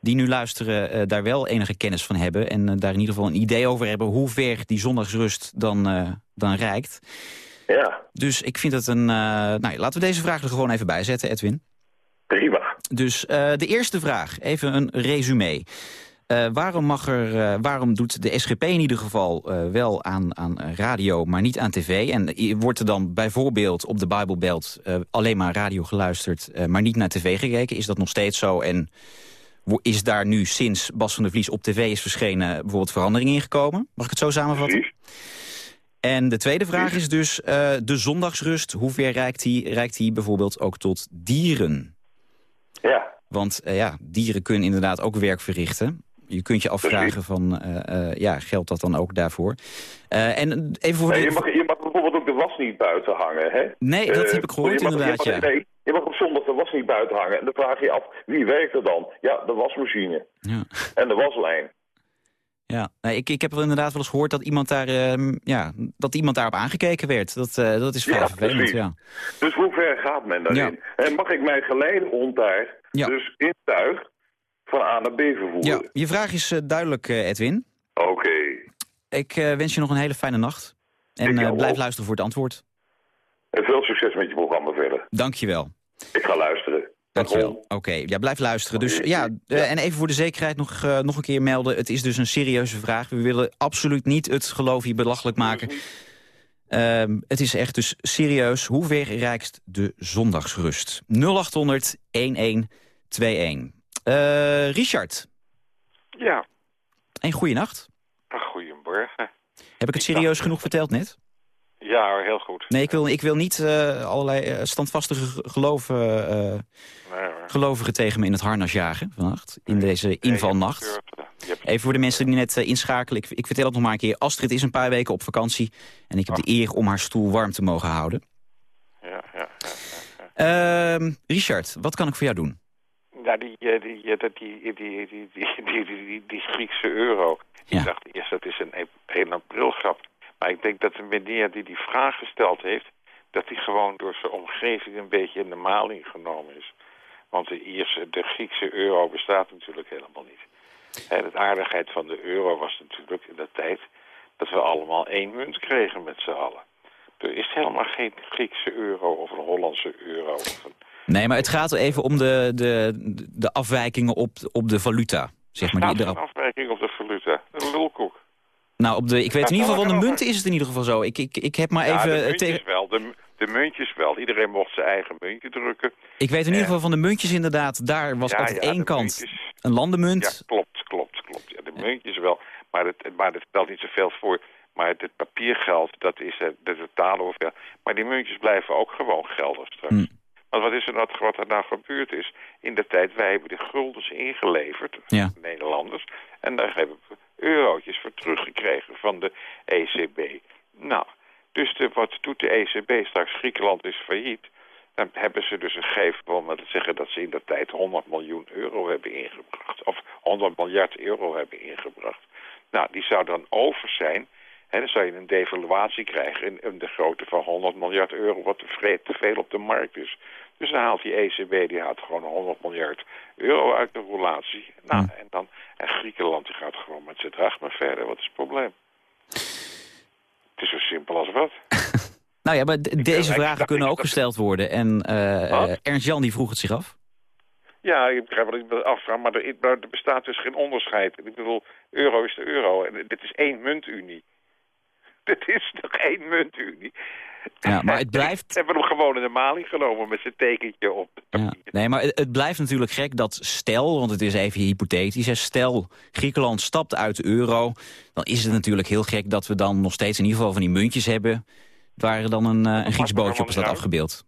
Speaker 3: die nu luisteren daar wel enige kennis van hebben... en daar in ieder geval een idee over hebben... hoe ver die zondagsrust dan, dan reikt.
Speaker 8: Ja,
Speaker 3: Dus ik vind het een... eh, nou, laten we deze vraag er gewoon even bij zetten, Edwin. Dus eh, de eerste vraag, even een resume. Eh, waarom, mag er, eh, waarom doet de SGP in ieder geval wel aan, aan radio, maar niet aan tv? En wordt er dan bijvoorbeeld op de Bijbelbelt alleen maar radio geluisterd, maar niet naar tv gekeken? Is dat nog steeds zo? En is daar nu sinds Bas van der Vlies op tv is verschenen bijvoorbeeld verandering in gekomen? Mag ik het zo samenvatten? En de tweede vraag is dus de zondagsrust. Hoe ver reikt die, reikt die bijvoorbeeld ook tot dieren?
Speaker 8: Ja,
Speaker 3: Want eh, ja, dieren kunnen inderdaad ook werk verrichten. Je kunt je afvragen van, eh, eh, ja, geldt dat dan ook daarvoor? En even voor
Speaker 8: Nee, je, mag, je mag bijvoorbeeld ook de was niet buiten hangen, hè?
Speaker 3: Nee, dat heb ik gehoord
Speaker 8: je mag-
Speaker 3: inderdaad,
Speaker 8: je mag,
Speaker 3: ja.
Speaker 8: Nee, je mag op zondag de was niet buiten hangen. En dan vraag je je af, wie werkt er dan? Ja, de wasmachine
Speaker 3: Ja,
Speaker 8: en de waslijn.
Speaker 3: Ja. Nee, ik, ik heb wel inderdaad wel eens gehoord dat iemand, daar, ehm, ja, dat iemand daarop aangekeken werd. Dat, eh, dat is vrij
Speaker 8: Ja,
Speaker 3: vervelend,
Speaker 8: precies.
Speaker 3: ja.
Speaker 8: Dus hoe ver gaat men daarin? En mag ik mijn geleidehond daar
Speaker 3: Ja.
Speaker 8: dus in tuig van A naar B vervoeren?
Speaker 3: ja. Je vraag is eh, duidelijk, eh, Edwin.
Speaker 8: Oké.
Speaker 3: Ik wens je nog een hele fijne nacht. En blijf luisteren voor het antwoord.
Speaker 8: En veel succes met je programma verder.
Speaker 3: Dank je wel.
Speaker 8: Ik ga luisteren.
Speaker 3: Dankjewel. Oké, ja, blijf luisteren. Dus ja, eh, en even voor de zekerheid nog, eh, nog een keer melden. Het is dus een serieuze vraag. We willen absoluut niet het geloof hier belachelijk maken. Ehm, het is echt dus serieus. Hoe ver reikt de zondagsrust? 0800 1121. Eh Richard,
Speaker 9: Ja,
Speaker 3: een goede nacht.
Speaker 9: goedemorgen.
Speaker 3: Heb ik het serieus genoeg verteld net?
Speaker 9: Ja hoor, heel goed.
Speaker 3: Nee, ik wil, ik wil niet eh, allerlei eh, standvastige geloven, eh,
Speaker 9: Nee,
Speaker 3: gelovigen tegen me in het harnas jagen vannacht. In deze invalnacht. Even voor de mensen die net eh, inschakelen. Ik, ik vertel het nog maar een keer. Astrid is een paar weken op vakantie. En ik heb de eer om haar stoel warm te mogen houden.
Speaker 9: Ja, ja, ja. ja.
Speaker 3: Ehm, Richard, wat kan ik voor jou doen?
Speaker 9: Nou, die, eh, die, eh, die, die, die, die, die, die, Griekse euro.
Speaker 3: Ja.
Speaker 9: Ik dacht eerst dat is een, e- een aprilgrap. Maar ik denk dat de meneer die die vraag gesteld heeft... dat die gewoon door zijn omgeving een beetje in de maling genomen is. Want de, Ierse, de Griekse euro bestaat natuurlijk helemaal niet. En de aardigheid van de euro was natuurlijk in de tijd... dat we allemaal één munt kregen met z'n allen. Er is helemaal geen Griekse euro of een Hollandse euro. Of een,
Speaker 3: Nee, maar het gaat er even om de, de, de afwijkingen op, op de valuta. Zeg maar, die, de,
Speaker 9: afwijking op de valuta. Een lulkoek.
Speaker 3: Nou, op de, ik weet in ieder geval van de munten is het in ieder geval zo. Ik, ik, ik heb maar
Speaker 9: Ja,
Speaker 3: even...
Speaker 9: de
Speaker 3: eh,
Speaker 9: muntjes wel. De, de muntjes wel. Iedereen mocht zijn eigen muntje drukken.
Speaker 3: ik weet in ieder geval van de muntjes inderdaad. Daar was
Speaker 9: Ja,
Speaker 3: altijd
Speaker 9: ja,
Speaker 3: één kant.
Speaker 9: muntjes.
Speaker 3: Een landenmunt.
Speaker 9: Ja, klopt, klopt, klopt. Ja, de muntjes wel. Maar het, maar het stelt niet zoveel voor. Maar het, het papiergeld, dat is eh, de totale hoeveel. Maar die muntjes blijven ook gewoon geldig straks.
Speaker 3: Hm.
Speaker 9: Want wat is er nou, wat er nou gebeurd is? In de tijd, wij hebben de guldens ingeleverd,
Speaker 3: Ja.
Speaker 9: Nederlanders. En daar hebben we eurotjes voor teruggekregen van de ECB. Nou, dus de, wat doet de ECB straks? Griekenland is failliet. Dan hebben ze dus een gegeven om te zeggen dat ze in dat tijd 100 miljoen euro hebben ingebracht. Of 100 miljard euro hebben ingebracht. Nou, die zou dan over zijn. En dan zou je een devaluatie krijgen in, de grootte van 100 miljard euro, wat te veel op de markt is. Dus dan haalt die ECB, die haalt gewoon 100 miljard euro uit de roulatie. Nou, en dan, en Griekenland die gaat gewoon met zijn drachma verder. Wat is het probleem? Het is zo simpel als wat.
Speaker 3: Nou ja, maar de- deze vragen kunnen ook gesteld worden. En eh,
Speaker 9: Wat?
Speaker 3: eh, Ernst Jan die vroeg het zich af.
Speaker 9: Ja, ik begrijp wat ik me afvraag, maar er, maar er bestaat dus geen onderscheid. Ik bedoel, euro is de euro en dit is één muntunie. Dit is nog één muntunie.
Speaker 3: Ja, maar het blijft...
Speaker 9: Ze hebben hem gewoon in de maling genomen met zijn tekentje op
Speaker 3: Ja. Nee, maar het, het blijft natuurlijk gek dat stel, want het is even hypothetisch... hè, stel Griekenland stapt uit de euro... dan is het natuurlijk heel gek dat we dan nog steeds in ieder geval van die muntjes hebben... waar dan een, eh, een Grieks bootje op staat afgebeeld.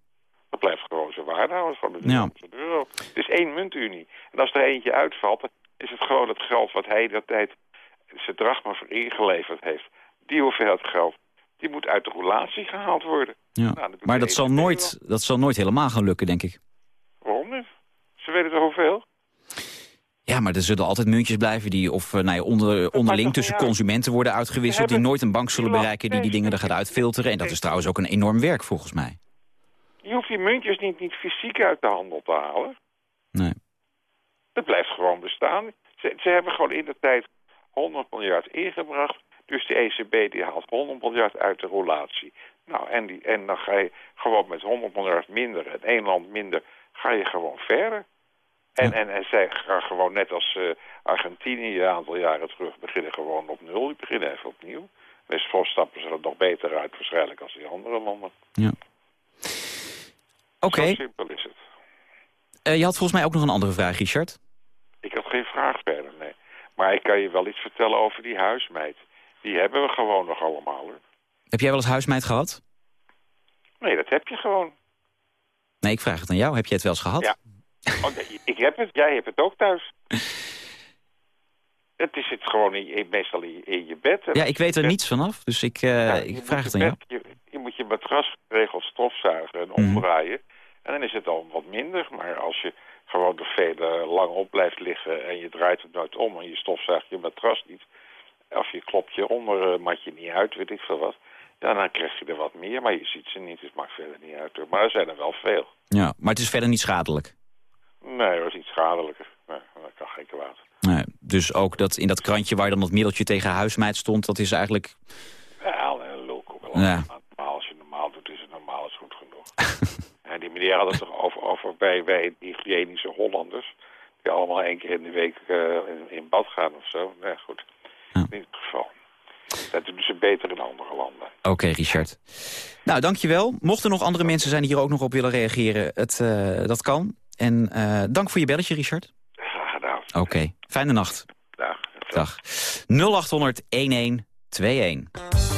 Speaker 9: Dat blijft gewoon zijn waarde van de,
Speaker 3: Ja.
Speaker 9: van de euro. Het is één muntunie. En als er eentje uitvalt, is het gewoon het geld wat hij dat tijd zijn drachma voor ingeleverd heeft. Die hoeveelheid geld, die moet uit de roulatie gehaald worden.
Speaker 3: Ja.
Speaker 9: Nou,
Speaker 3: maar dat zal, nooit, dat zal nooit helemaal gaan lukken, denk ik.
Speaker 9: Waarom niet? Ze weten toch hoeveel?
Speaker 3: Ja, maar er zullen altijd muntjes blijven die of eh, nou ja, onder, onderling tussen consumenten worden uitgewisseld... die nooit een bank zullen bereiken die die dingen er gaat uitfilteren. En dat is trouwens ook een enorm werk volgens mij.
Speaker 9: Je hoeft die muntjes niet, niet fysiek uit de handel te halen.
Speaker 3: Nee.
Speaker 9: Dat blijft gewoon bestaan. Ze, ze hebben gewoon in de tijd 100 miljard ingebracht. Dus de ECB die haalt 100 miljard uit de roulatie. Nou, en, die, en dan ga je gewoon met 100 miljard minder en één land minder, ga je gewoon verder. En, en, en zij gaan gewoon net als eh, Argentinië een aantal jaren terug beginnen gewoon op nul. Die beginnen even opnieuw. Dus voor stappen ze er nog beter uit waarschijnlijk als die andere landen.
Speaker 3: Ja. Oké,
Speaker 9: Zo simpel is het.
Speaker 3: Eh, je had volgens mij ook nog een andere vraag, Richard.
Speaker 9: Ik had geen vraag verder, nee. Maar ik kan je wel iets vertellen over die huismeid. Die hebben we gewoon nog allemaal, hoor.
Speaker 3: Heb jij wel eens huismeid gehad?
Speaker 9: Nee, dat heb je gewoon.
Speaker 3: Nee, ik vraag het aan jou. Heb jij het wel eens gehad?
Speaker 9: Ja. Oh, nee, ik heb het, jij hebt het ook thuis. Het is het gewoon in, je- meestal in, je- in je bed.
Speaker 3: Ja, ik
Speaker 9: je
Speaker 3: weet er
Speaker 9: bed-
Speaker 3: niets vanaf, dus ik, eh,
Speaker 9: Ja, je
Speaker 3: ik vraag
Speaker 9: je
Speaker 3: het aan jou.
Speaker 9: Je, je moet je matras geregeld stofzuigen en
Speaker 3: Mhm.
Speaker 9: omdraaien. En dan is het al wat minder. Maar als je gewoon er veel eh, lang op blijft liggen... en je draait het nooit om en je stofzuigt je matras niet... of je klopt je ondermatje niet uit, weet ik veel wat... ja, dan krijg je er wat meer, maar je ziet ze niet. Het maakt verder niet uit. Maar er zijn er wel veel.
Speaker 3: Ja, maar het is verder niet schadelijk.
Speaker 9: Nee, dat is iets schadelijker. Nee, dat kan geen kwaad.
Speaker 3: Nee, dus ook dat in dat krantje waar dan dat middeltje tegen huismeid stond... dat is eigenlijk...
Speaker 9: Ja, een lulk ook wel.
Speaker 3: Ja.
Speaker 9: Normaal, als je normaal doet, is het normaal, is goed genoeg. en die meneer had het toch over, over bij, bij die hygiënische Hollanders... die allemaal één keer in de week eh, in, in bad gaan of zo. Nee, goed.
Speaker 3: Ja.
Speaker 9: In geval. Dat doen ze beter in andere landen.
Speaker 3: Oké, Richard. Nou, dankjewel. Mochten er nog andere mensen zijn die hier ook nog op willen reageren... Het, eh, dat kan. En eh, dank voor je belletje, Richard.
Speaker 9: Graag gedaan.
Speaker 3: Oké, fijne nacht.
Speaker 9: Dag.
Speaker 3: Dag. 0800 1121.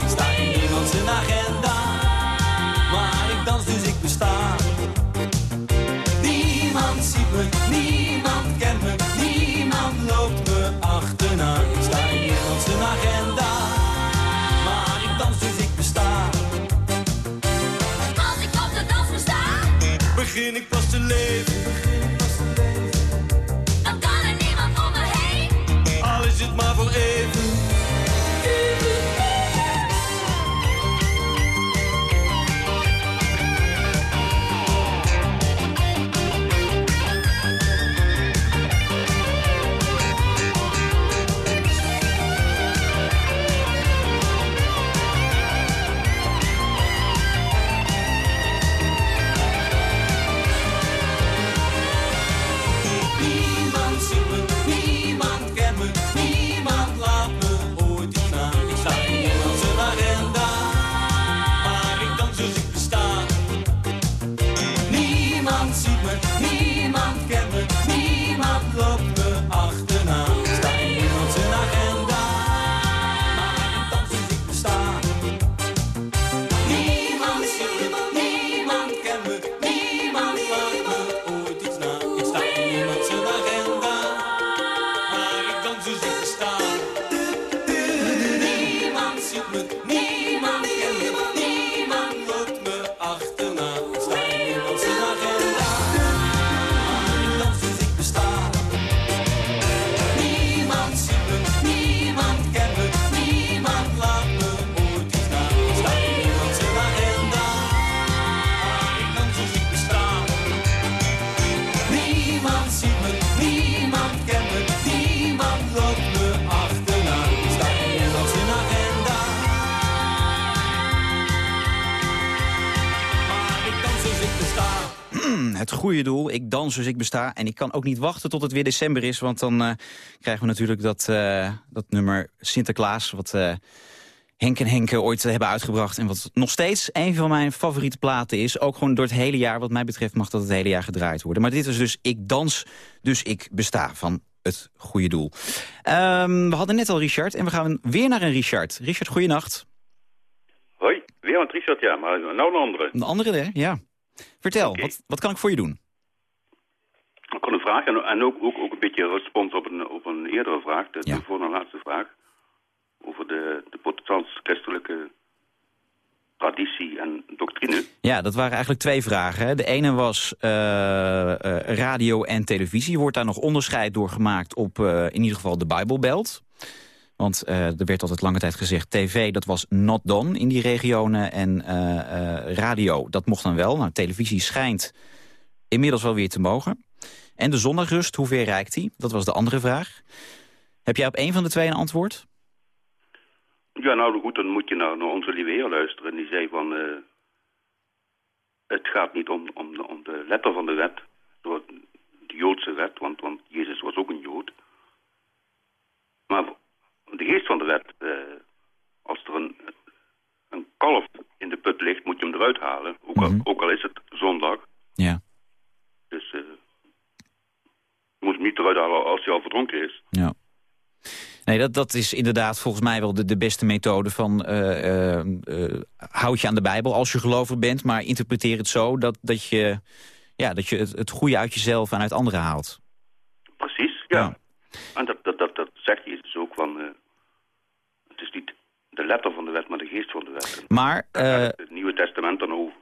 Speaker 10: Dans dus ik besta.
Speaker 3: En ik kan ook niet wachten tot het weer december is. Want dan eh, krijgen we natuurlijk dat, eh, dat nummer Sinterklaas... wat eh, Henk en Henke ooit hebben uitgebracht. En wat nog steeds een van mijn favoriete platen is. Ook gewoon door het hele jaar. Wat mij betreft mag dat het hele jaar gedraaid worden. Maar dit is dus Ik dans, dus ik besta van het goede doel. Ehm, we hadden net al Richard en we gaan weer naar een Richard. Richard, goeienacht.
Speaker 11: Hoi, weer met Richard, ja, maar nou een andere.
Speaker 3: Een andere, hè? Ja. Vertel, wat, wat kan ik voor je doen?
Speaker 11: Ik had een vraag en, en ook, ook, ook een beetje respons op een, op een eerdere vraag, de,
Speaker 3: Ja.
Speaker 11: de voor- laatste vraag. Over de, de protestants-christelijke traditie en doctrine.
Speaker 3: Ja, dat waren eigenlijk twee vragen. Hè. De ene was eh, eh, radio en televisie. Wordt daar nog onderscheid door gemaakt op eh, in ieder geval de Bijbelbelt? Want er werd altijd lange tijd gezegd... tv, dat was not done in die regionen. En radio, dat mocht dan wel. Nou, televisie schijnt inmiddels wel weer te mogen. En de zondagrust, hoe ver reikt die? Dat was de andere vraag. Heb jij op één van de twee een antwoord?
Speaker 11: Ja, nou goed, dan moet je naar, naar onze lieve heer luisteren. Die zei van, eh, het gaat niet om, om, de, om de letter van de wet, de Joodse wet, want, want Jezus was ook een Jood. Maar de geest van de wet, eh, als er een, een kalf in de put ligt, moet je hem eruit halen. Ook al,
Speaker 3: Mhm.
Speaker 11: ook al is het zondag.
Speaker 3: Ja.
Speaker 11: Dus eh, moet hem niet eruit halen als hij al verdronken is.
Speaker 3: Ja. Nee, dat, dat is inderdaad volgens mij wel de, de beste methode van... eh, eh, eh, houd je aan de Bijbel als je gelovig bent... maar interpreteer het zo dat, dat je, ja, dat je het, het goede uit jezelf en uit anderen haalt.
Speaker 11: Precies, ja.
Speaker 3: Ja.
Speaker 11: En dat, dat, dat, dat zegt Jezus ook van... het is niet de letter van de wet, maar de geest van de wet.
Speaker 3: Maar,
Speaker 11: het Nieuwe Testament dan over.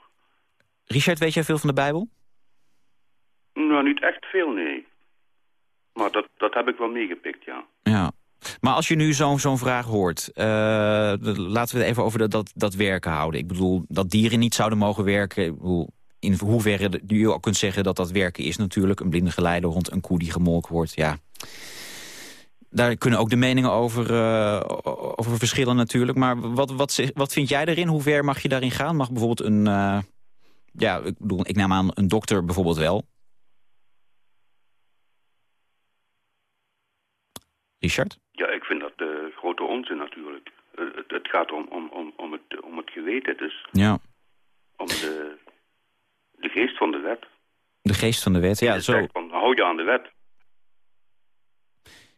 Speaker 3: Richard, weet jij veel van de Bijbel?
Speaker 11: Nou, niet echt veel, nee. Maar dat, dat heb ik wel meegepikt, ja.
Speaker 3: Ja. Maar als je nu zo'n zo'n vraag hoort... eh, laten we het even over dat, dat, dat werken houden. Ik bedoel, dat dieren niet zouden mogen werken... Bedoel, in hoeverre je al kunt zeggen dat dat werken is natuurlijk. Een blinde geleidehond, een koe die gemolken wordt, ja. Daar kunnen ook de meningen over, eh, over verschillen natuurlijk. Maar wat, wat, wat vind jij erin? Hoe ver mag je daarin gaan? Mag bijvoorbeeld een... eh, ja, ik bedoel, ik neem aan een dokter bijvoorbeeld wel. Richard?
Speaker 11: Ja, ik vind dat eh, grote onzin natuurlijk. Eh, het, het gaat om, om, om, om, het, om het geweten, dus
Speaker 3: Ja.
Speaker 11: om de, de geest van de wet.
Speaker 3: De geest van de wet, ja, zo.
Speaker 11: van, hou je aan de wet.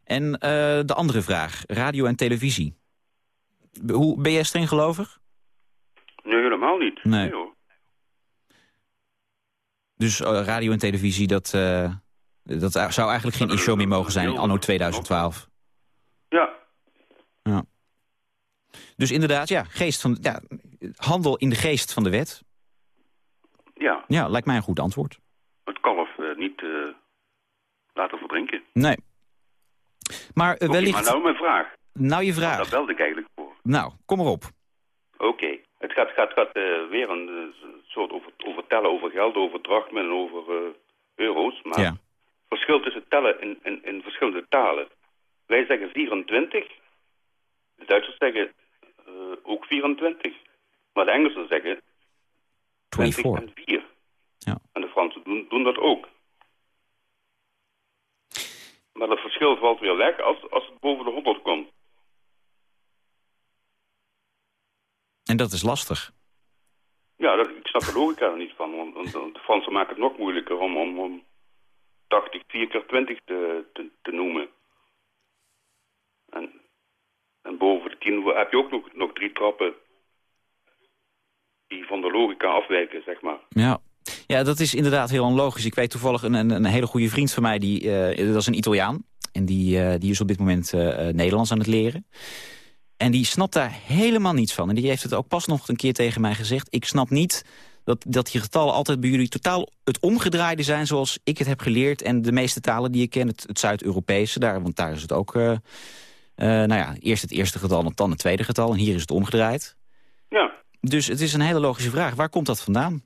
Speaker 3: En eh, de andere vraag, radio en televisie. Hoe, ben jij streng gelovig?
Speaker 11: Nee, helemaal niet.
Speaker 3: Nee.
Speaker 11: hoor.
Speaker 3: Dus radio en televisie, dat, dat zou eigenlijk geen issue meer mogen zijn, anno 2012.
Speaker 11: Ja,
Speaker 3: Dus inderdaad, ja, geest van, ja, handel in de geest van de wet.
Speaker 11: ja.
Speaker 3: Ja, lijkt mij een goed antwoord.
Speaker 11: Het kalf eh, niet eh, laten verdrinken.
Speaker 3: Nee. Maar eh, wellicht...
Speaker 11: maar nou mijn vraag.
Speaker 3: nou je
Speaker 11: Daar
Speaker 3: vraag.
Speaker 11: belde ik eigenlijk voor.
Speaker 3: Nou, kom erop.
Speaker 11: Oké. Het gaat, gaat, gaat eh, weer een soort over, over tellen, over geld, over drachmen en over eh, euro's. Maar
Speaker 3: Ja.
Speaker 11: verschil tussen tellen in, in, in verschillende talen. Wij zeggen 24. De Duitsers zeggen eh, ook 24. Maar de Engelsen zeggen 20
Speaker 3: 24.
Speaker 11: en 4.
Speaker 3: Ja.
Speaker 11: En de Fransen doen, doen dat ook. Maar dat verschil valt weer weg als, als het boven de 100 komt.
Speaker 3: En dat is lastig.
Speaker 11: Ja, dat, ik snap de logica er niet van. Want de Fransen maken het nog moeilijker om, om, om 80 4 keer 20 te, te, te noemen. En, en boven de 10 heb je ook nog, nog drie trappen die van de logica afwijken, zeg maar.
Speaker 3: Ja. ja, dat is inderdaad heel onlogisch. Ik weet toevallig een, een, hele goede vriend van mij, die, eh, dat is een Italiaan. En die, eh, die is op dit moment eh, Nederlands aan het leren. En die snapt daar helemaal niets van. En die heeft het ook pas nog een keer tegen mij gezegd. Ik snap niet dat, dat die getallen altijd bij jullie totaal het omgedraaide zijn... zoals ik het heb geleerd. En de meeste talen die ik ken, het, het Zuid-Europese... Daar, want daar is het ook... eh, nou ja, eerst het eerste getal en dan het tweede getal. En hier is het omgedraaid.
Speaker 11: Ja,
Speaker 3: Dus het is een hele logische vraag. Waar komt dat vandaan?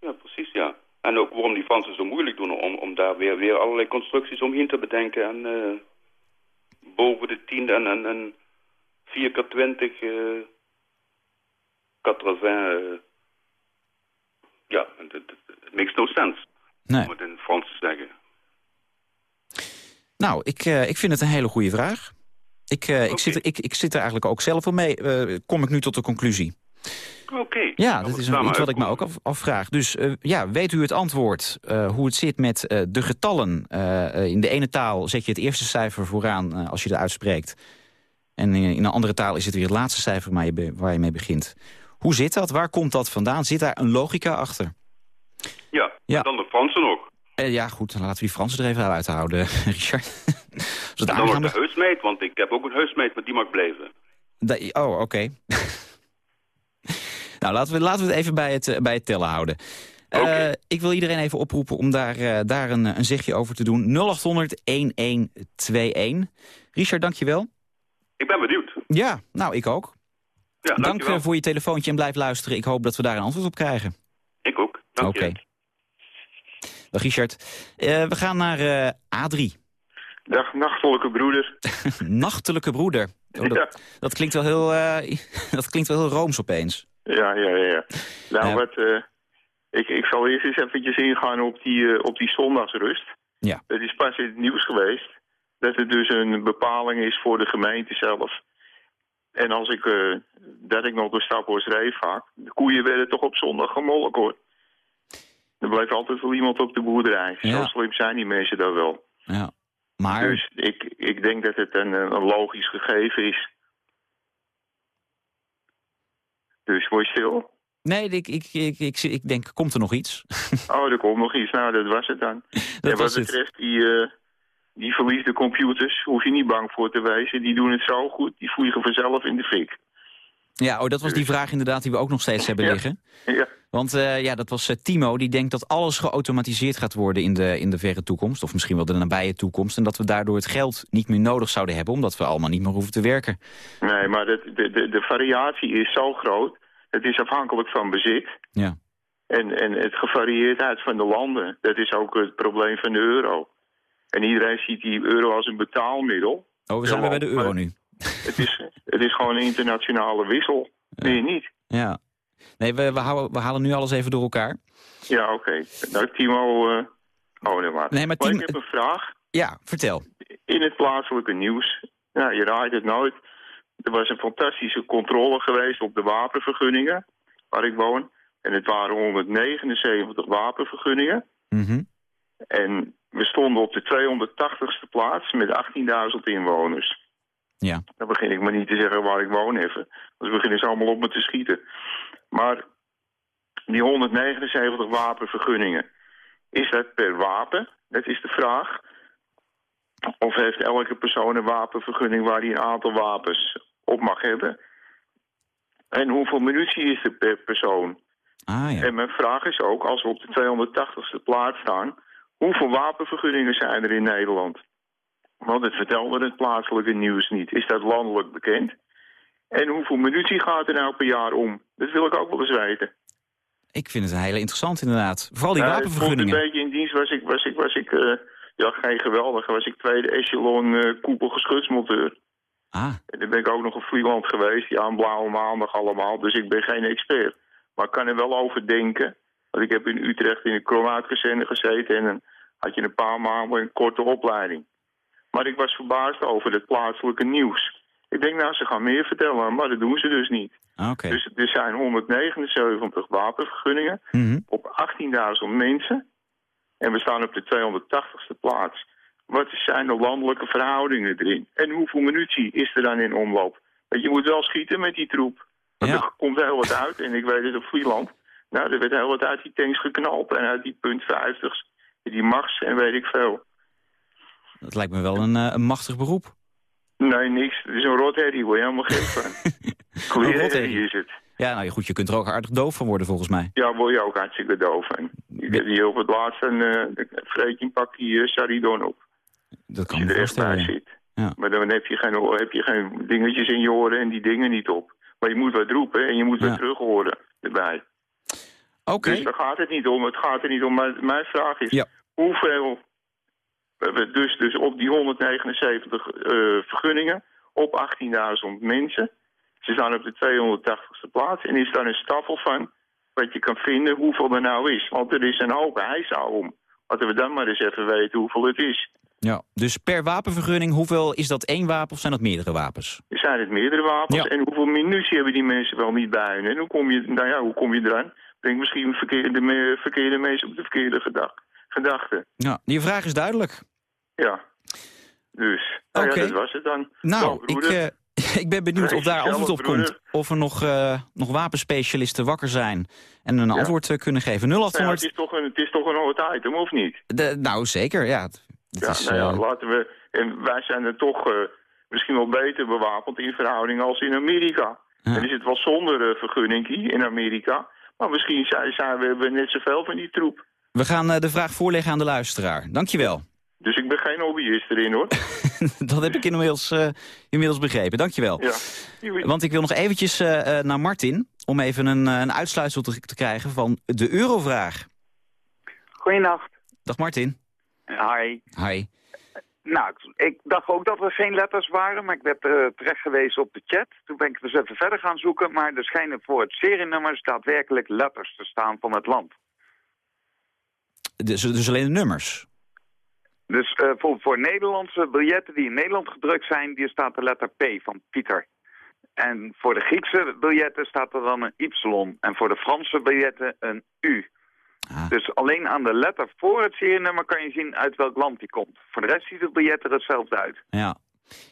Speaker 11: ja, precies, ja. En ook waarom die Fransen zo moeilijk doen om, om daar weer, weer allerlei constructies omheen te bedenken. En eh, boven de 10 en, en, en 4 keer 20, eh 80, eh, ja, het, makes no sense.
Speaker 3: Nee.
Speaker 11: Om het in het Frans te zeggen.
Speaker 3: Nou, ik, eh, ik vind het een hele goede vraag. Ik, eh, ik, zit, er- ik, ik zit er eigenlijk ook zelf wel mee. eh, kom ik nu tot de conclusie.
Speaker 11: Oké.
Speaker 3: Ja,
Speaker 11: Dan
Speaker 3: dat is een, iets wat ik me ook af, afvraag. Dus eh, ja, weet u het antwoord, hoe het zit met de getallen? In de ene taal zet je het eerste cijfer vooraan als je het uitspreekt. En in, in een andere taal is het weer het laatste cijfer waar je, be- waar je mee begint. Hoe zit dat? Waar komt dat vandaan? Zit daar een logica achter?
Speaker 11: Ja,
Speaker 3: Ja.
Speaker 11: en dan de Fransen ook.
Speaker 3: Eh, ja, goed, dan laten we die Fransen er even uit houden, Richard.
Speaker 11: Dan ook de heusmeet, want ik heb ook een heusmeet, maar die mag blijven.
Speaker 3: Oh, oké. nou, laten we, laten we het even bij het, eh, bij het tellen houden.
Speaker 11: Oké.
Speaker 3: Ik wil iedereen even oproepen om daar, daar een, een zegje over te doen. 0800-1121. Richard, dankjewel.
Speaker 11: Ik ben benieuwd.
Speaker 3: Ja, nou, ik ook.
Speaker 11: Ja,
Speaker 3: Dank
Speaker 11: dankjewel.
Speaker 3: voor je telefoontje en blijf luisteren. Ik hoop dat we daar een antwoord op krijgen.
Speaker 11: Ik ook. Dank
Speaker 3: Oké.
Speaker 11: je.
Speaker 3: Dag Richard. Eh, we gaan naar eh, A3.
Speaker 12: Dag, nachtelijke broeder.
Speaker 3: Nachtelijke broeder. Oh, dat,
Speaker 12: Ja.
Speaker 3: dat, klinkt wel heel, eh, dat klinkt wel heel rooms opeens.
Speaker 12: Ja, ja, ja. ja. Nou, wat... ik, ik zal eerst eens eventjes ingaan op die, op die zondagsrust.
Speaker 3: Ja.
Speaker 12: Het is pas in het nieuws geweest dat het dus een bepaling is voor de gemeente zelf. En als ik, dat ik nog door Staphorst reed vaak, de koeien werden toch op zondag gemolken hoor. Er bleef altijd wel iemand op de boerderij.
Speaker 3: Ja.
Speaker 12: Zo slim zijn die mensen dan wel.
Speaker 3: Ja. Maar
Speaker 12: Dus ik, ik denk dat het een, een logisch gegeven is. Dus word je stil?
Speaker 3: nee, ik, ik, ik, ik, ik denk, komt er nog iets?
Speaker 12: Oh, er komt nog iets. Nou, dat was het dan.
Speaker 3: Dat
Speaker 12: en
Speaker 3: was
Speaker 12: wat
Speaker 3: het.
Speaker 12: betreft die, eh, die verliefde computers, hoef je niet bang voor te wezen. Die doen het zo goed, die vliegen vanzelf in de fik.
Speaker 3: Ja, oh, dat was die vraag inderdaad die we ook nog steeds hebben liggen.
Speaker 12: Ja,
Speaker 3: Want eh, ja, dat was eh, Timo, die denkt dat alles geautomatiseerd gaat worden in de, in de verre toekomst. Of misschien wel de nabije toekomst. En dat we daardoor het geld niet meer nodig zouden hebben, omdat we allemaal niet meer hoeven te werken.
Speaker 12: nee, maar dat, de, de, de variatie is zo groot. Het is afhankelijk van bezit.
Speaker 3: Ja.
Speaker 12: En, en het gevarieerdheid van de landen, dat is ook het probleem van de euro. En iedereen ziet die euro als een betaalmiddel.
Speaker 3: Oh, we zijn weer bij de euro nu.
Speaker 12: Het is, het is gewoon een internationale wissel. Meer niet.
Speaker 3: Ja. Nee, we, we, houden, we halen nu alles even door elkaar.
Speaker 12: Ja, oké. Nou, Timo... eh oh, nee, maar.
Speaker 3: Nee, maar
Speaker 12: ik heb een vraag.
Speaker 3: Ja, vertel.
Speaker 12: In het plaatselijke nieuws. Nou, je raadt het nooit. Er was een fantastische controle geweest op de wapenvergunningen, waar ik woon. En het waren 179 wapenvergunningen.
Speaker 3: Mhm.
Speaker 12: En we stonden op de 280ste plaats met 18.000 inwoners.
Speaker 3: Ja.
Speaker 12: Dan begin ik maar niet te zeggen waar ik woon even. Dan beginnen ze allemaal op me te schieten. Maar die 179 wapenvergunningen, is dat per wapen? Dat is de vraag. Of heeft elke persoon een wapenvergunning waar hij een aantal wapens op mag hebben? En hoeveel munitie is er per persoon?
Speaker 3: Ah ja.
Speaker 12: En mijn vraag is ook, als we op de 280ste plaats staan... hoeveel wapenvergunningen zijn er in Nederland? Want het vertelde het plaatselijke nieuws niet. Is dat landelijk bekend? En hoeveel munitie gaat er nou per jaar om? Dat wil ik ook wel eens weten.
Speaker 3: Ik vind het een hele interessant inderdaad. Vooral die
Speaker 12: Nou,
Speaker 3: wapenvergunningen.
Speaker 12: Ik vond een beetje in dienst was ik, was ik, was ik eh, ja, geen geweldige, was ik tweede echelon eh koepelgeschutsmonteur.
Speaker 3: Ah,
Speaker 12: En dan ben ik ook nog een freelance geweest, ja, een blauwe maandag allemaal. Dus ik ben geen expert. Maar ik kan er wel over denken. Want ik heb in Utrecht in een kroonaatkazerne gezeten... en dan had je een paar maanden een korte opleiding. Maar ik was verbaasd over het plaatselijke nieuws. Ik denk, nou, ze gaan meer vertellen, maar dat doen ze dus niet.
Speaker 3: ah.
Speaker 12: Dus er zijn 179 wapenvergunningen
Speaker 3: Mhm.
Speaker 12: op 18.000 mensen. En we staan op de 280ste plaats. Wat zijn de landelijke verhoudingen erin? En hoeveel munitie is er dan in omloop? Want je moet wel schieten met die troep. Want
Speaker 3: Ja.
Speaker 12: er komt heel wat uit. En ik weet het op Vlieland. Nou, er werd heel wat uit die tanks geknald. En uit die punt 50's. Die max en weet ik veel.
Speaker 3: Dat lijkt me wel een, eh, een machtig beroep.
Speaker 12: Nee, niks. Het is een rotherrie. Word je helemaal gek van.
Speaker 3: Rotherrie.
Speaker 12: Kleerherrie is het.
Speaker 3: Ja, nou ja, goed, je kunt er ook aardig doof van worden volgens mij.
Speaker 12: Ja, word je ook hartstikke doof. En je hebt hier op het laatste een uh, je een pakje uh, Saridon op.
Speaker 3: Dat kan
Speaker 12: je er echt bij
Speaker 3: ja.
Speaker 12: zit.
Speaker 3: Ja.
Speaker 12: Maar dan heb je, geen, heb je geen dingetjes in je oren en die dingen niet op. Maar je moet wat roepen en je moet
Speaker 3: Ja.
Speaker 12: wat terug horen erbij.
Speaker 3: Oké,
Speaker 12: Dus daar gaat het niet om. Het gaat er niet om. Maar mijn vraag is,
Speaker 3: Ja.
Speaker 12: hoeveel... we hebben Dus, dus op die 179 eh, vergunningen, op 18.000 mensen. Ze staan op de 280ste plaats. En is daar een staffel van wat je kan vinden hoeveel er nou is. Want er is een hoop hijsa om. Laten we dan maar eens even weten hoeveel het is.
Speaker 3: Ja, dus per wapenvergunning, hoeveel is dat één wapen of zijn dat meerdere wapens?
Speaker 12: Zijn het meerdere wapens?
Speaker 3: Ja.
Speaker 12: En hoeveel munitie hebben die mensen wel niet bij hun? En hoe kom je, nou ja, hoe kom je eraan? Denk misschien verkeerde, me- verkeerde mensen op de verkeerde gedag, gedachten.
Speaker 3: Ja, die vraag is duidelijk.
Speaker 12: Ja. Dus, nou ja, dat was het dan.
Speaker 3: Nou, ik, eh, ik ben benieuwd of daar antwoord op
Speaker 12: broeder.
Speaker 3: komt. Of er nog, eh, nog wapenspecialisten wakker zijn en een antwoord eh, kunnen geven.
Speaker 12: Nou ja,
Speaker 3: 0800...
Speaker 12: het, is toch een, het is toch een hot item, of niet?
Speaker 3: De, nou, zeker, ja. Het het
Speaker 12: Ja,
Speaker 3: is,
Speaker 12: nou ja, laten we... En wij zijn er toch misschien wel beter bewapend in verhouding als in Amerika.
Speaker 3: Ja.
Speaker 12: En is het wel zonder vergunning in Amerika. Maar misschien zijn, zijn we net zoveel van die troep.
Speaker 3: We gaan eh, de vraag voorleggen aan de luisteraar. Dankjewel.
Speaker 12: Dus ik ben geen hobbyist erin, hoor.
Speaker 3: Dat heb ik inmiddels, eh, inmiddels begrepen. Dankjewel.
Speaker 12: Ja.
Speaker 3: Want ik wil nog eventjes eh, eh, naar Martin... om even een, een uitsluitsel te, te krijgen van de eurovraag.
Speaker 13: Goeienacht.
Speaker 3: Dag Martin.
Speaker 13: Hi.
Speaker 3: Hi.
Speaker 13: Nou, ik- ik dacht ook dat er geen letters waren, maar ik werd eh, terecht gewezen op de chat. Toen ben ik dus even verder gaan zoeken, maar er schijnen voor het serienummer daadwerkelijk letters te staan van het land.
Speaker 3: Dus, dus alleen de nummers.
Speaker 13: Dus eh, voor, voor Nederlandse biljetten die in Nederland gedrukt zijn, die staat de letter P van Pieter. En voor de Griekse biljetten staat er dan een Y. En voor de Franse biljetten een U.
Speaker 3: Ah.
Speaker 13: Dus alleen aan de letter voor het serienummer kan je zien uit welk land die komt. Voor de rest ziet het biljet er hetzelfde uit.
Speaker 3: Ja.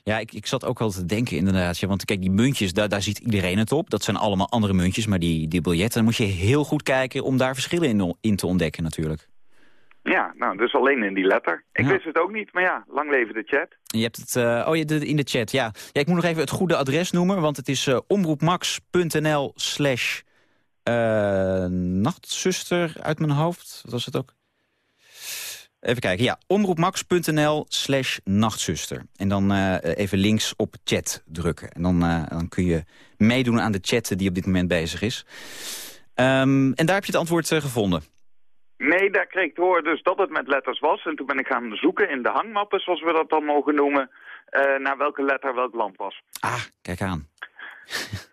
Speaker 3: Ja, ik, ik zat ook al te denken inderdaad. Ja, want kijk, die muntjes, daar, daar ziet iedereen het op. Dat zijn allemaal andere muntjes. Maar die, die biljetten, dan moet je heel goed kijken... om daar verschillen in, in te ontdekken natuurlijk.
Speaker 13: Ja, nou, dus alleen in die letter. Ik
Speaker 3: Ja.
Speaker 13: wist het ook niet, maar ja, lang leven de chat.
Speaker 3: Je hebt het, eh, oh, in de chat, ja. ja. Ik moet nog even het goede adres noemen, want het is eh, omroepmax.nl slash eh, nachtzuster uit mijn hoofd. Wat was het ook? Even kijken, ja. Omroepmax.nl slash nachtzuster. En dan even links op chat drukken. En dan, dan kun je meedoen aan de chat die op dit moment bezig is. Ehm, en daar heb je het antwoord gevonden.
Speaker 13: Nee, daar kreeg ik horen dus dat het met letters was. En toen ben ik gaan zoeken in de hangmappen, zoals we dat dan mogen noemen... eh, naar welke letter welk land was.
Speaker 3: Ah, kijk aan.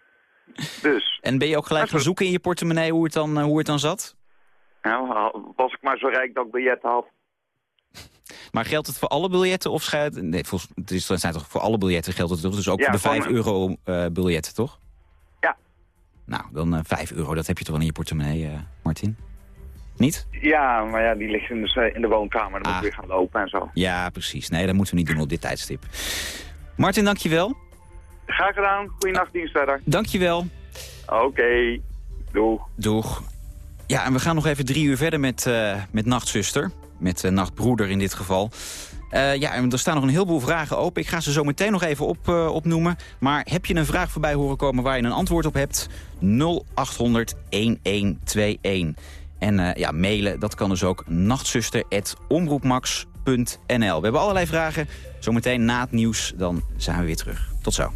Speaker 13: Dus,
Speaker 3: En ben je ook gelijk gaan zoeken in je portemonnee hoe het dan, eh, hoe het dan zat?
Speaker 13: nou, was ik maar zo rijk dat ik biljetten had.
Speaker 3: Maar geldt het voor alle biljetten of schijnt... Nee, volgens, het, is, zijn toch voor alle biljetten geldt het toch? Dus ook
Speaker 13: Ja,
Speaker 3: voor de
Speaker 13: gewoon
Speaker 3: 5
Speaker 13: een-
Speaker 3: euro eh, biljetten, toch?
Speaker 13: Ja.
Speaker 3: Nou, dan eh 5 euro, dat heb je toch wel in je portemonnee, Martin? Niet?
Speaker 13: Ja, maar ja, die ligt in de, in de woonkamer. Dan moet
Speaker 3: Ah.
Speaker 13: ik weer gaan lopen en zo.
Speaker 3: Ja, precies. Nee, dat moeten we niet doen op dit tijdstip. Martin, dankjewel.
Speaker 13: Graag gedaan. Goeienacht, dienst verder.
Speaker 3: Dankjewel.
Speaker 13: Oké. Doeg.
Speaker 3: Doeg. Ja, en we gaan nog even drie uur verder met, eh, met Nachtzuster. Met eh, Nachtbroeder in dit geval. Eh, ja, en er staan nog een heleboel vragen open. Ik ga ze zo meteen nog even op, opnoemen. Maar heb je een vraag voorbij horen komen waar je een antwoord op hebt? 0800 1121. En eh, ja, mailen, dat kan dus ook nachtzuster.omroepmax.nl. We hebben allerlei vragen. Zometeen na het nieuws, dan zijn we weer terug. Tot zo.